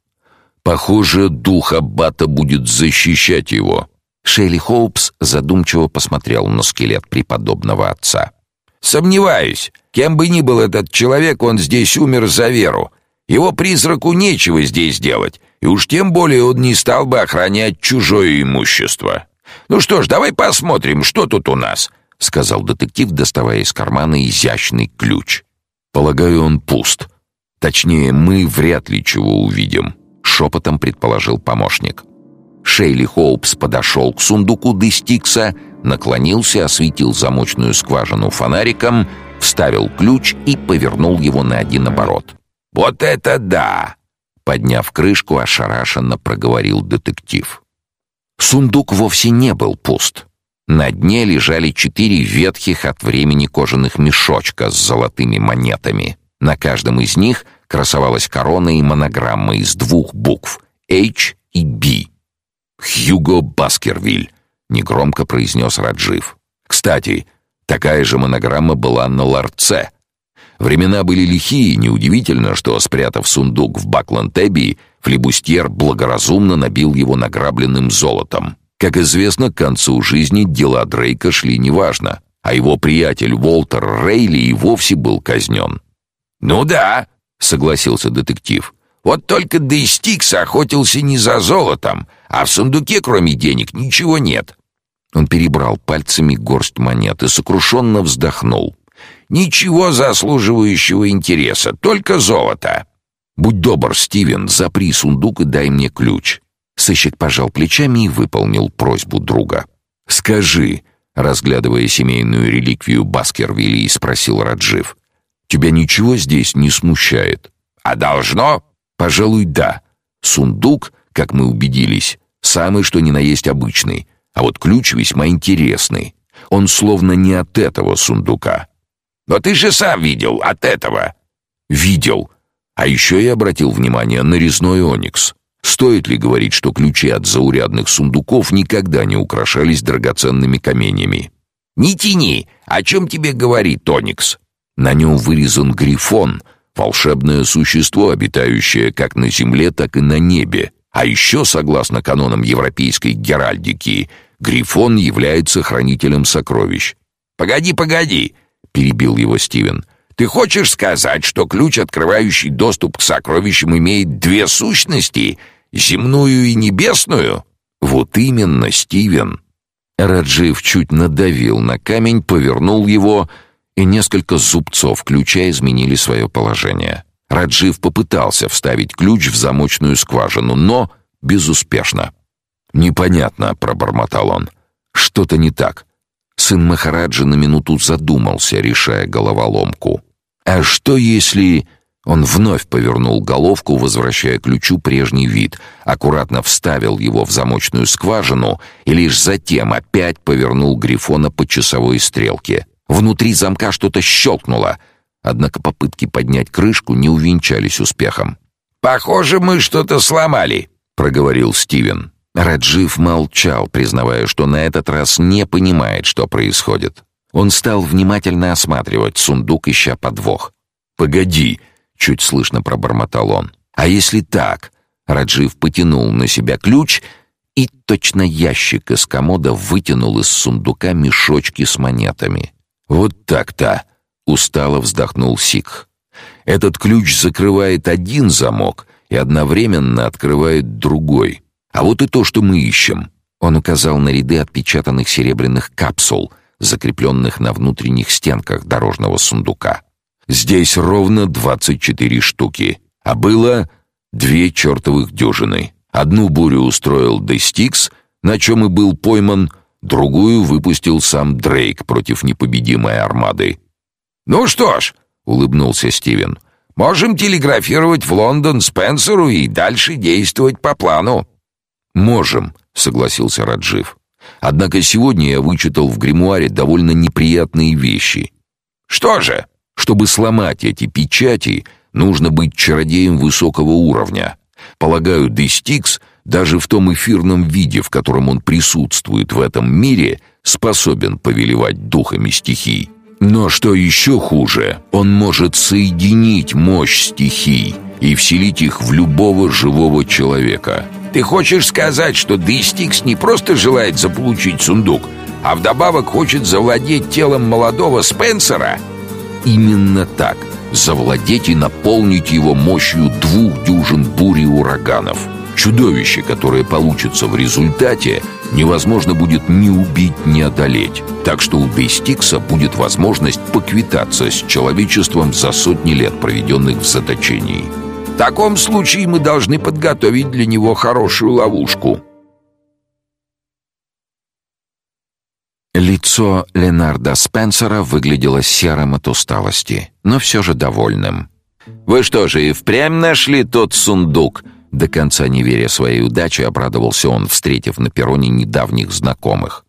Похоже, дух аббата будет защищать его. Шейли Хоупс задумчиво посмотрел на скелет преподобного отца. Сомневаюсь, кем бы ни был этот человек, он здесь умер за веру. Его призраку нечего здесь делать, и уж тем более он не стал бы охранять чужое имущество. Ну что ж, давай посмотрим, что тут у нас сказал детектив, доставая из кармана изящный ключ. Полагаю, он пуст. Точнее, мы вряд ли чего увидим, шепотом предположил помощник. Шейли Хоупс подошел к сундуку Дестикса, наклонился, осветил замочную скважину фонариком, вставил ключ и повернул его на один оборот. «Вот это да!» Подняв крышку, ошарашенно проговорил детектив. Сундук вовсе не был пуст. На дне лежали четыре ветхих от времени кожаных мешочка с золотыми монетами. На каждом из них красовалась корона и монограмма из двух букв H и B. «Хьюго Баскервиль», — негромко произнес Раджив. «Кстати, такая же монограмма была на ларце». Времена были лихие, неудивительно, что, спрятав сундук в Бакланд-Эбби, флебустьер благоразумно набил его награбленным золотом. Как известно, к концу жизни дела Дрейка шли неважно, а его приятель Уолтер Рейли и вовсе был казнен. «Ну да», — согласился детектив. «Вот только Дейстикс охотился не за золотом, а в сундуке, кроме денег, ничего нет». Он перебрал пальцами горсть монет и сокрушенно вздохнул. «Ничего заслуживающего интереса, только золото». «Будь добр, Стивен, запри сундук и дай мне ключ». Сыщик пожал плечами и выполнил просьбу друга. «Скажи», — разглядывая семейную реликвию Баскервилли, спросил Раджив, «тебя ничего здесь не смущает?» «А должно?» «Пожалуй, да. Сундук, как мы убедились, самый что ни на есть обычный, а вот ключ весьма интересный. Он словно не от этого сундука». «Но ты же сам видел от этого». «Видел. А еще я обратил внимание на резной оникс. Стоит ли говорить, что ключи от заурядных сундуков никогда не украшались драгоценными каменями? «Не тяни! О чем тебе говорит Тоникс?» На нем вырезан грифон, волшебное существо, обитающее как на земле, так и на небе. А еще, согласно канонам европейской геральдики, грифон является хранителем сокровищ. «Погоди, погоди!» — перебил его Стивен. «Ты хочешь сказать, что ключ, открывающий доступ к сокровищам, имеет две сущности — земную и небесную?» «Вот именно, Стивен!» Раджив чуть надавил на камень, повернул его, и несколько зубцов ключа изменили свое положение. Раджив попытался вставить ключ в замочную скважину, но безуспешно. «Непонятно», — пробормотал он. «Что-то не так». Сын Махараджа на минуту задумался, решая головоломку. А что если... Он вновь повернул головку, возвращая ключу прежний вид, аккуратно вставил его в замочную скважину и лишь затем опять повернул грифона по часовой стрелке. Внутри замка что-то щелкнуло, однако попытки поднять крышку не увенчались успехом. «Похоже, мы что-то сломали», — проговорил Стивен. Раджив молчал, признавая, что на этот раз не понимает, что происходит. Он стал внимательно осматривать сундук, ища подвох. «Погоди!» — чуть слышно пробормотал он. «А если так?» Раджив потянул на себя ключ, и точно ящик из комода вытянул из сундука мешочки с монетами. «Вот так-то!» — устало вздохнул Сикх. «Этот ключ закрывает один замок и одновременно открывает другой. А вот и то, что мы ищем. Он указал на ряды отпечатанных серебряных капсул, закрепленных на внутренних стенках дорожного сундука. Здесь ровно 24 штуки, а было две чертовых дюжины. Одну бурю устроил Дестикс, на чем и был пойман, другую выпустил сам Дрейк против непобедимой армады. «Ну что ж», — улыбнулся Стивен, — «можем телеграфировать в Лондон Спенсеру и дальше действовать по плану». «Можем», — согласился Раджив. «Однако сегодня я вычитал в гримуаре довольно неприятные вещи». «Что же?» «Чтобы сломать эти печати, нужно быть чародеем высокого уровня. Полагаю, Дестикс даже в том эфирном виде, в котором он присутствует в этом мире, способен повелевать духами стихий. Но что еще хуже, он может соединить мощь стихий и вселить их в любого живого человека. Ты хочешь сказать, что Дестикс не просто желает заполучить сундук, а вдобавок хочет завладеть телом молодого Спенсера? Именно так. Завладеть и наполнить его мощью двух дюжин бури ураганов – Чудовище, которое получится в результате, невозможно будет ни убить, ни одолеть. Так что у Бейстикса будет возможность поквитаться с человечеством за сотни лет, проведенных в заточении. В таком случае мы должны подготовить для него хорошую ловушку. Лицо Ленарда Спенсера выглядело серым от усталости, но все же довольным. «Вы что же и впрямь нашли тот сундук?» До конца не веря своей удаче, обрадовался он, встретив на перроне недавних знакомых.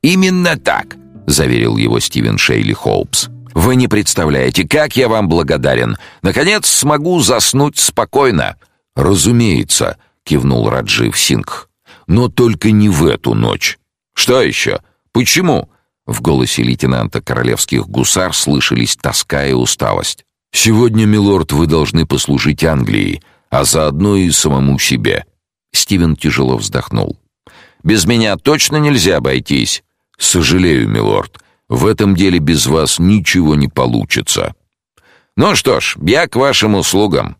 «Именно так», — заверил его Стивен Шейли Хоупс. «Вы не представляете, как я вам благодарен. Наконец смогу заснуть спокойно». «Разумеется», — кивнул Раджив Сингх. «Но только не в эту ночь». «Что еще? Почему?» В голосе лейтенанта королевских гусар слышались тоска и усталость. «Сегодня, милорд, вы должны послужить Англии а заодно и самому себе. Стивен тяжело вздохнул. Без меня точно нельзя обойтись. Сожалею, милорд. В этом деле без вас ничего не получится. Ну что ж, я к вашим услугам.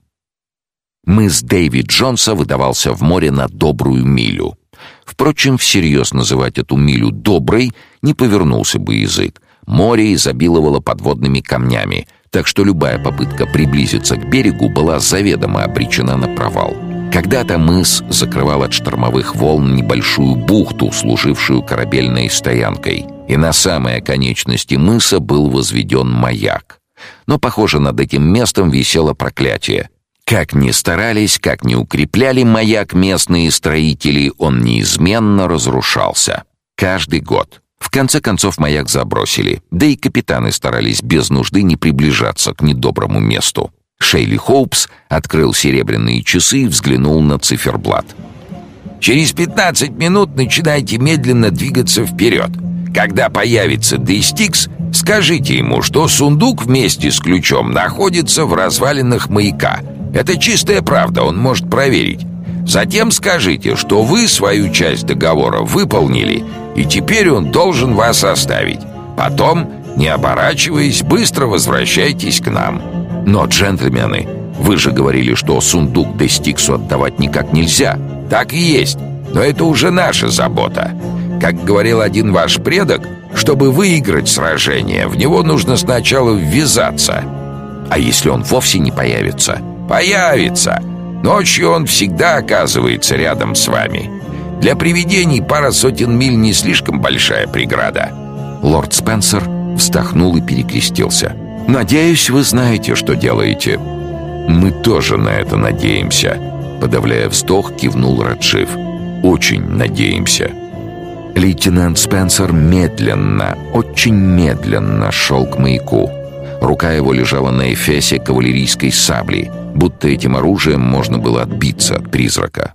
Мыс Дэвид Джонса выдавался в море на добрую милю. Впрочем, всерьез называть эту милю доброй не повернулся бы язык. Море изобиловало подводными камнями, так что любая попытка приблизиться к берегу была заведомо обречена на провал. Когда-то мыс закрывал от штормовых волн небольшую бухту, служившую корабельной стоянкой, и на самой оконечности мыса был возведен маяк. Но, похоже, над этим местом висело проклятие. Как ни старались, как ни укрепляли маяк местные строители, он неизменно разрушался. Каждый год. В конце концов маяк забросили, да и капитаны старались без нужды не приближаться к недоброму месту. Шейли Хоупс открыл серебряные часы и взглянул на циферблат. «Через 15 минут начинайте медленно двигаться вперед. Когда появится Дейстикс, скажите ему, что сундук вместе с ключом находится в развалинах маяка. Это чистая правда, он может проверить. Затем скажите, что вы свою часть договора выполнили, и теперь он должен вас оставить. Потом, не оборачиваясь, быстро возвращайтесь к нам. Но, джентльмены, вы же говорили, что сундук Дестиксу отдавать никак нельзя. Так и есть, но это уже наша забота. Как говорил один ваш предок, чтобы выиграть сражение, в него нужно сначала ввязаться. А если он вовсе не появится? Появится. Ночью он всегда оказывается рядом с вами. Для привидений пара сотен миль не слишком большая преграда. Лорд Спенсер вздохнул и перекрестился. «Надеюсь, вы знаете, что делаете». «Мы тоже на это надеемся», — подавляя вздох, кивнул Раджив. «Очень надеемся». Лейтенант Спенсер медленно, очень медленно шел к маяку. Рука его лежала на эфесе кавалерийской сабли, будто этим оружием можно было отбиться от призрака.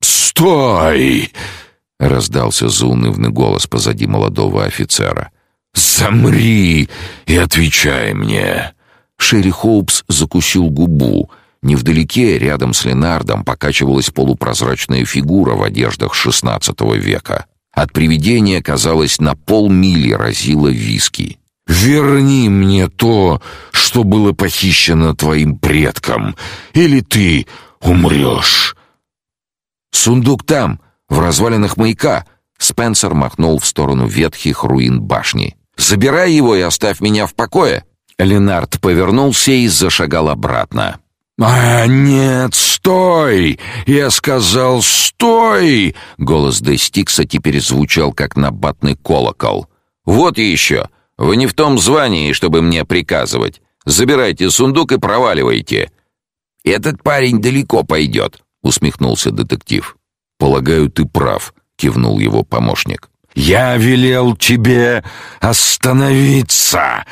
«Стой!» — раздался заунывный голос позади молодого офицера. «Замри и отвечай мне!» Шерри Хоупс закусил губу. Невдалеке, рядом с Ленардом, покачивалась полупрозрачная фигура в одеждах XVI века. От привидения, казалось, на полмили разило виски. Верни мне то, что было похищено твоим предкам, или ты умрешь. Сундук там, В развалинах маяка Спенсер махнул в сторону ветхих руин башни. «Забирай его и оставь меня в покое!» Ленард повернулся и зашагал обратно. «А, нет, стой! Я сказал, стой!» Голос Дестикса теперь звучал, как набатный колокол. «Вот еще! Вы не в том звании, чтобы мне приказывать. Забирайте сундук и проваливайте!» «Этот парень далеко пойдет», — усмехнулся детектив. «Полагаю, ты прав», — кивнул его помощник. «Я велел тебе остановиться!»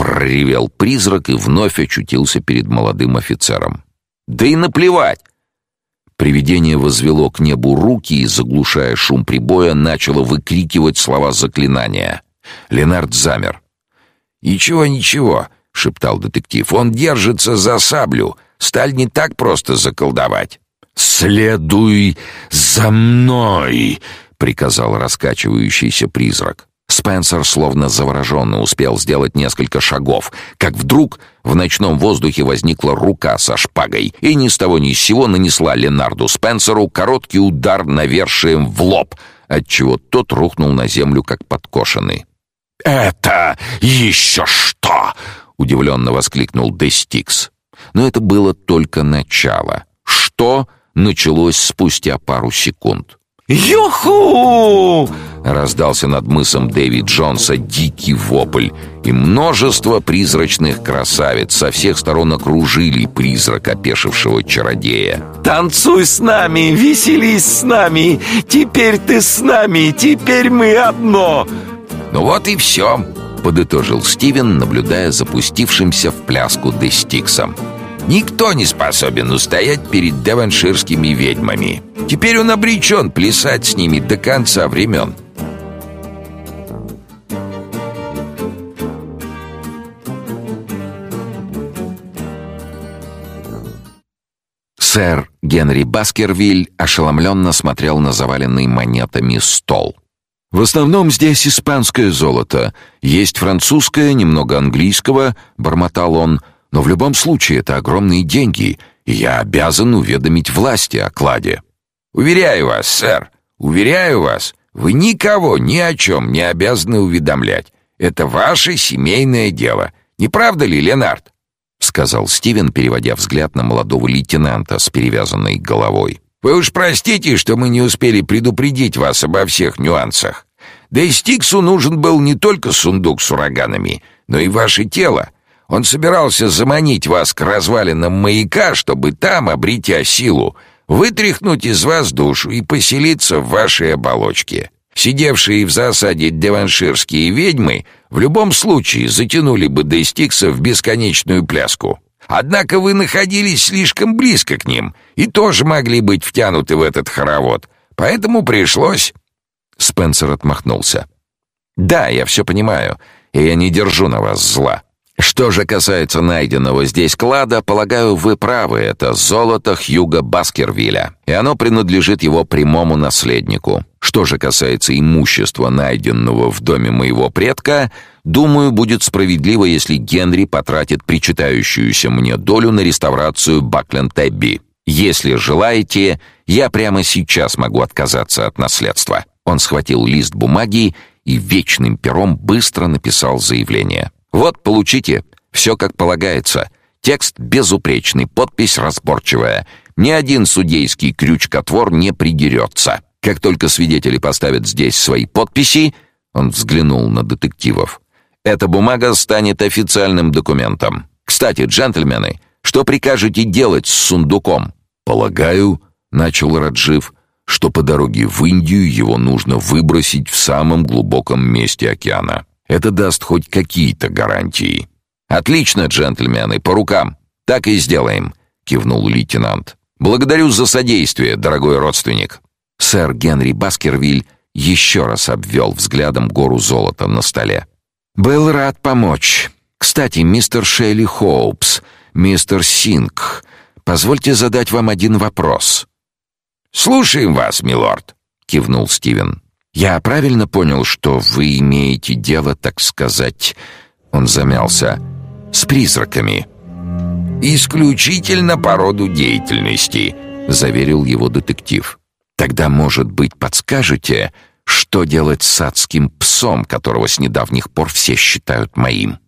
Проревел призрак и вновь очутился перед молодым офицером. Да и наплевать. Привидение возвело к небу руки и, заглушая шум прибоя, начало выкрикивать слова заклинания. Ленард замер. «Ничего, ничего», — шептал детектив. «Он держится за саблю. Сталь не так просто заколдовать». «Следуй за мной!» — приказал раскачивающийся призрак. Спенсер, словно завороженно, успел сделать несколько шагов, как вдруг в ночном воздухе возникла рука со шпагой и ни с того ни с сего нанесла Ленарду Спенсеру короткий удар навершием в лоб, отчего тот рухнул на землю, как подкошенный. «Это еще что?» — удивленно воскликнул Дестикс. Но это было только начало. «Что?» началось спустя пару секунд. «Юху!» — раздался над мысом Дэвид Джонса дикий вопль, и множество призрачных красавиц со всех сторон окружили призрак опешившего чародея. «Танцуй с нами, веселись с нами! Теперь ты с нами, теперь мы одно!» «Ну вот и все!» — подытожил Стивен, наблюдая запустившимся в пляску Дестиксом. Никто не способен устоять перед деванширскими ведьмами. Теперь он обречен плясать с ними до конца времен. Сэр Генри Баскервиль ошеломленно смотрел на заваленный монетами стол. «В основном здесь испанское золото. Есть французское, немного английского», — бормотал он, — но в любом случае это огромные деньги, и я обязан уведомить власти о кладе. Уверяю вас, сэр, уверяю вас, вы никого ни о чем не обязаны уведомлять. Это ваше семейное дело. Не правда ли, Ленард? Сказал Стивен, переводя взгляд на молодого лейтенанта с перевязанной головой. Вы уж простите, что мы не успели предупредить вас обо всех нюансах. Да и Стиксу нужен был не только сундук с ураганами, но и ваше тело. Он собирался заманить вас к развалинам маяка, чтобы там, обретя силу, вытряхнуть из вас душу и поселиться в вашей оболочке. Сидевшие в засаде деванширские ведьмы в любом случае затянули бы Дейстикса в бесконечную пляску. Однако вы находились слишком близко к ним и тоже могли быть втянуты в этот хоровод. Поэтому пришлось...» Спенсер отмахнулся. «Да, я все понимаю, и я не держу на вас зла. Что же касается найденного здесь клада, полагаю, вы правы, это золото Хьюга Баскервилля, и оно принадлежит его прямому наследнику. Что же касается имущества, найденного в доме моего предка, думаю, будет справедливо, если Генри потратит причитающуюся мне долю на реставрацию Бакленд-Эбби. Если желаете, я прямо сейчас могу отказаться от наследства. Он схватил лист бумаги и вечным пером быстро написал заявление. Вот, получите. Все как полагается. Текст безупречный, подпись разборчивая. Ни один судейский крючкотвор не придерется. Как только свидетели поставят здесь свои подписи, он взглянул на детективов. Эта бумага станет официальным документом. Кстати, джентльмены, что прикажете делать с сундуком? Полагаю, начал Раджив, что по дороге в Индию его нужно выбросить в самом глубоком месте океана. Это даст хоть какие-то гарантии. Отлично, джентльмены, по рукам. Так и сделаем, кивнул лейтенант. Благодарю за содействие, дорогой родственник. Сэр Генри Баскервиль еще раз обвел взглядом гору золота на столе. Был рад помочь. Кстати, мистер Шейли Хоупс, мистер Синг, позвольте задать вам один вопрос. Слушаем вас, милорд, кивнул Стивен. Я правильно понял, что вы имеете дело, так сказать, он замялся, с призраками. Исключительно по роду деятельности, заверил его детектив. Тогда, может быть, подскажете, что делать с адским псом, которого с недавних пор все считают моим?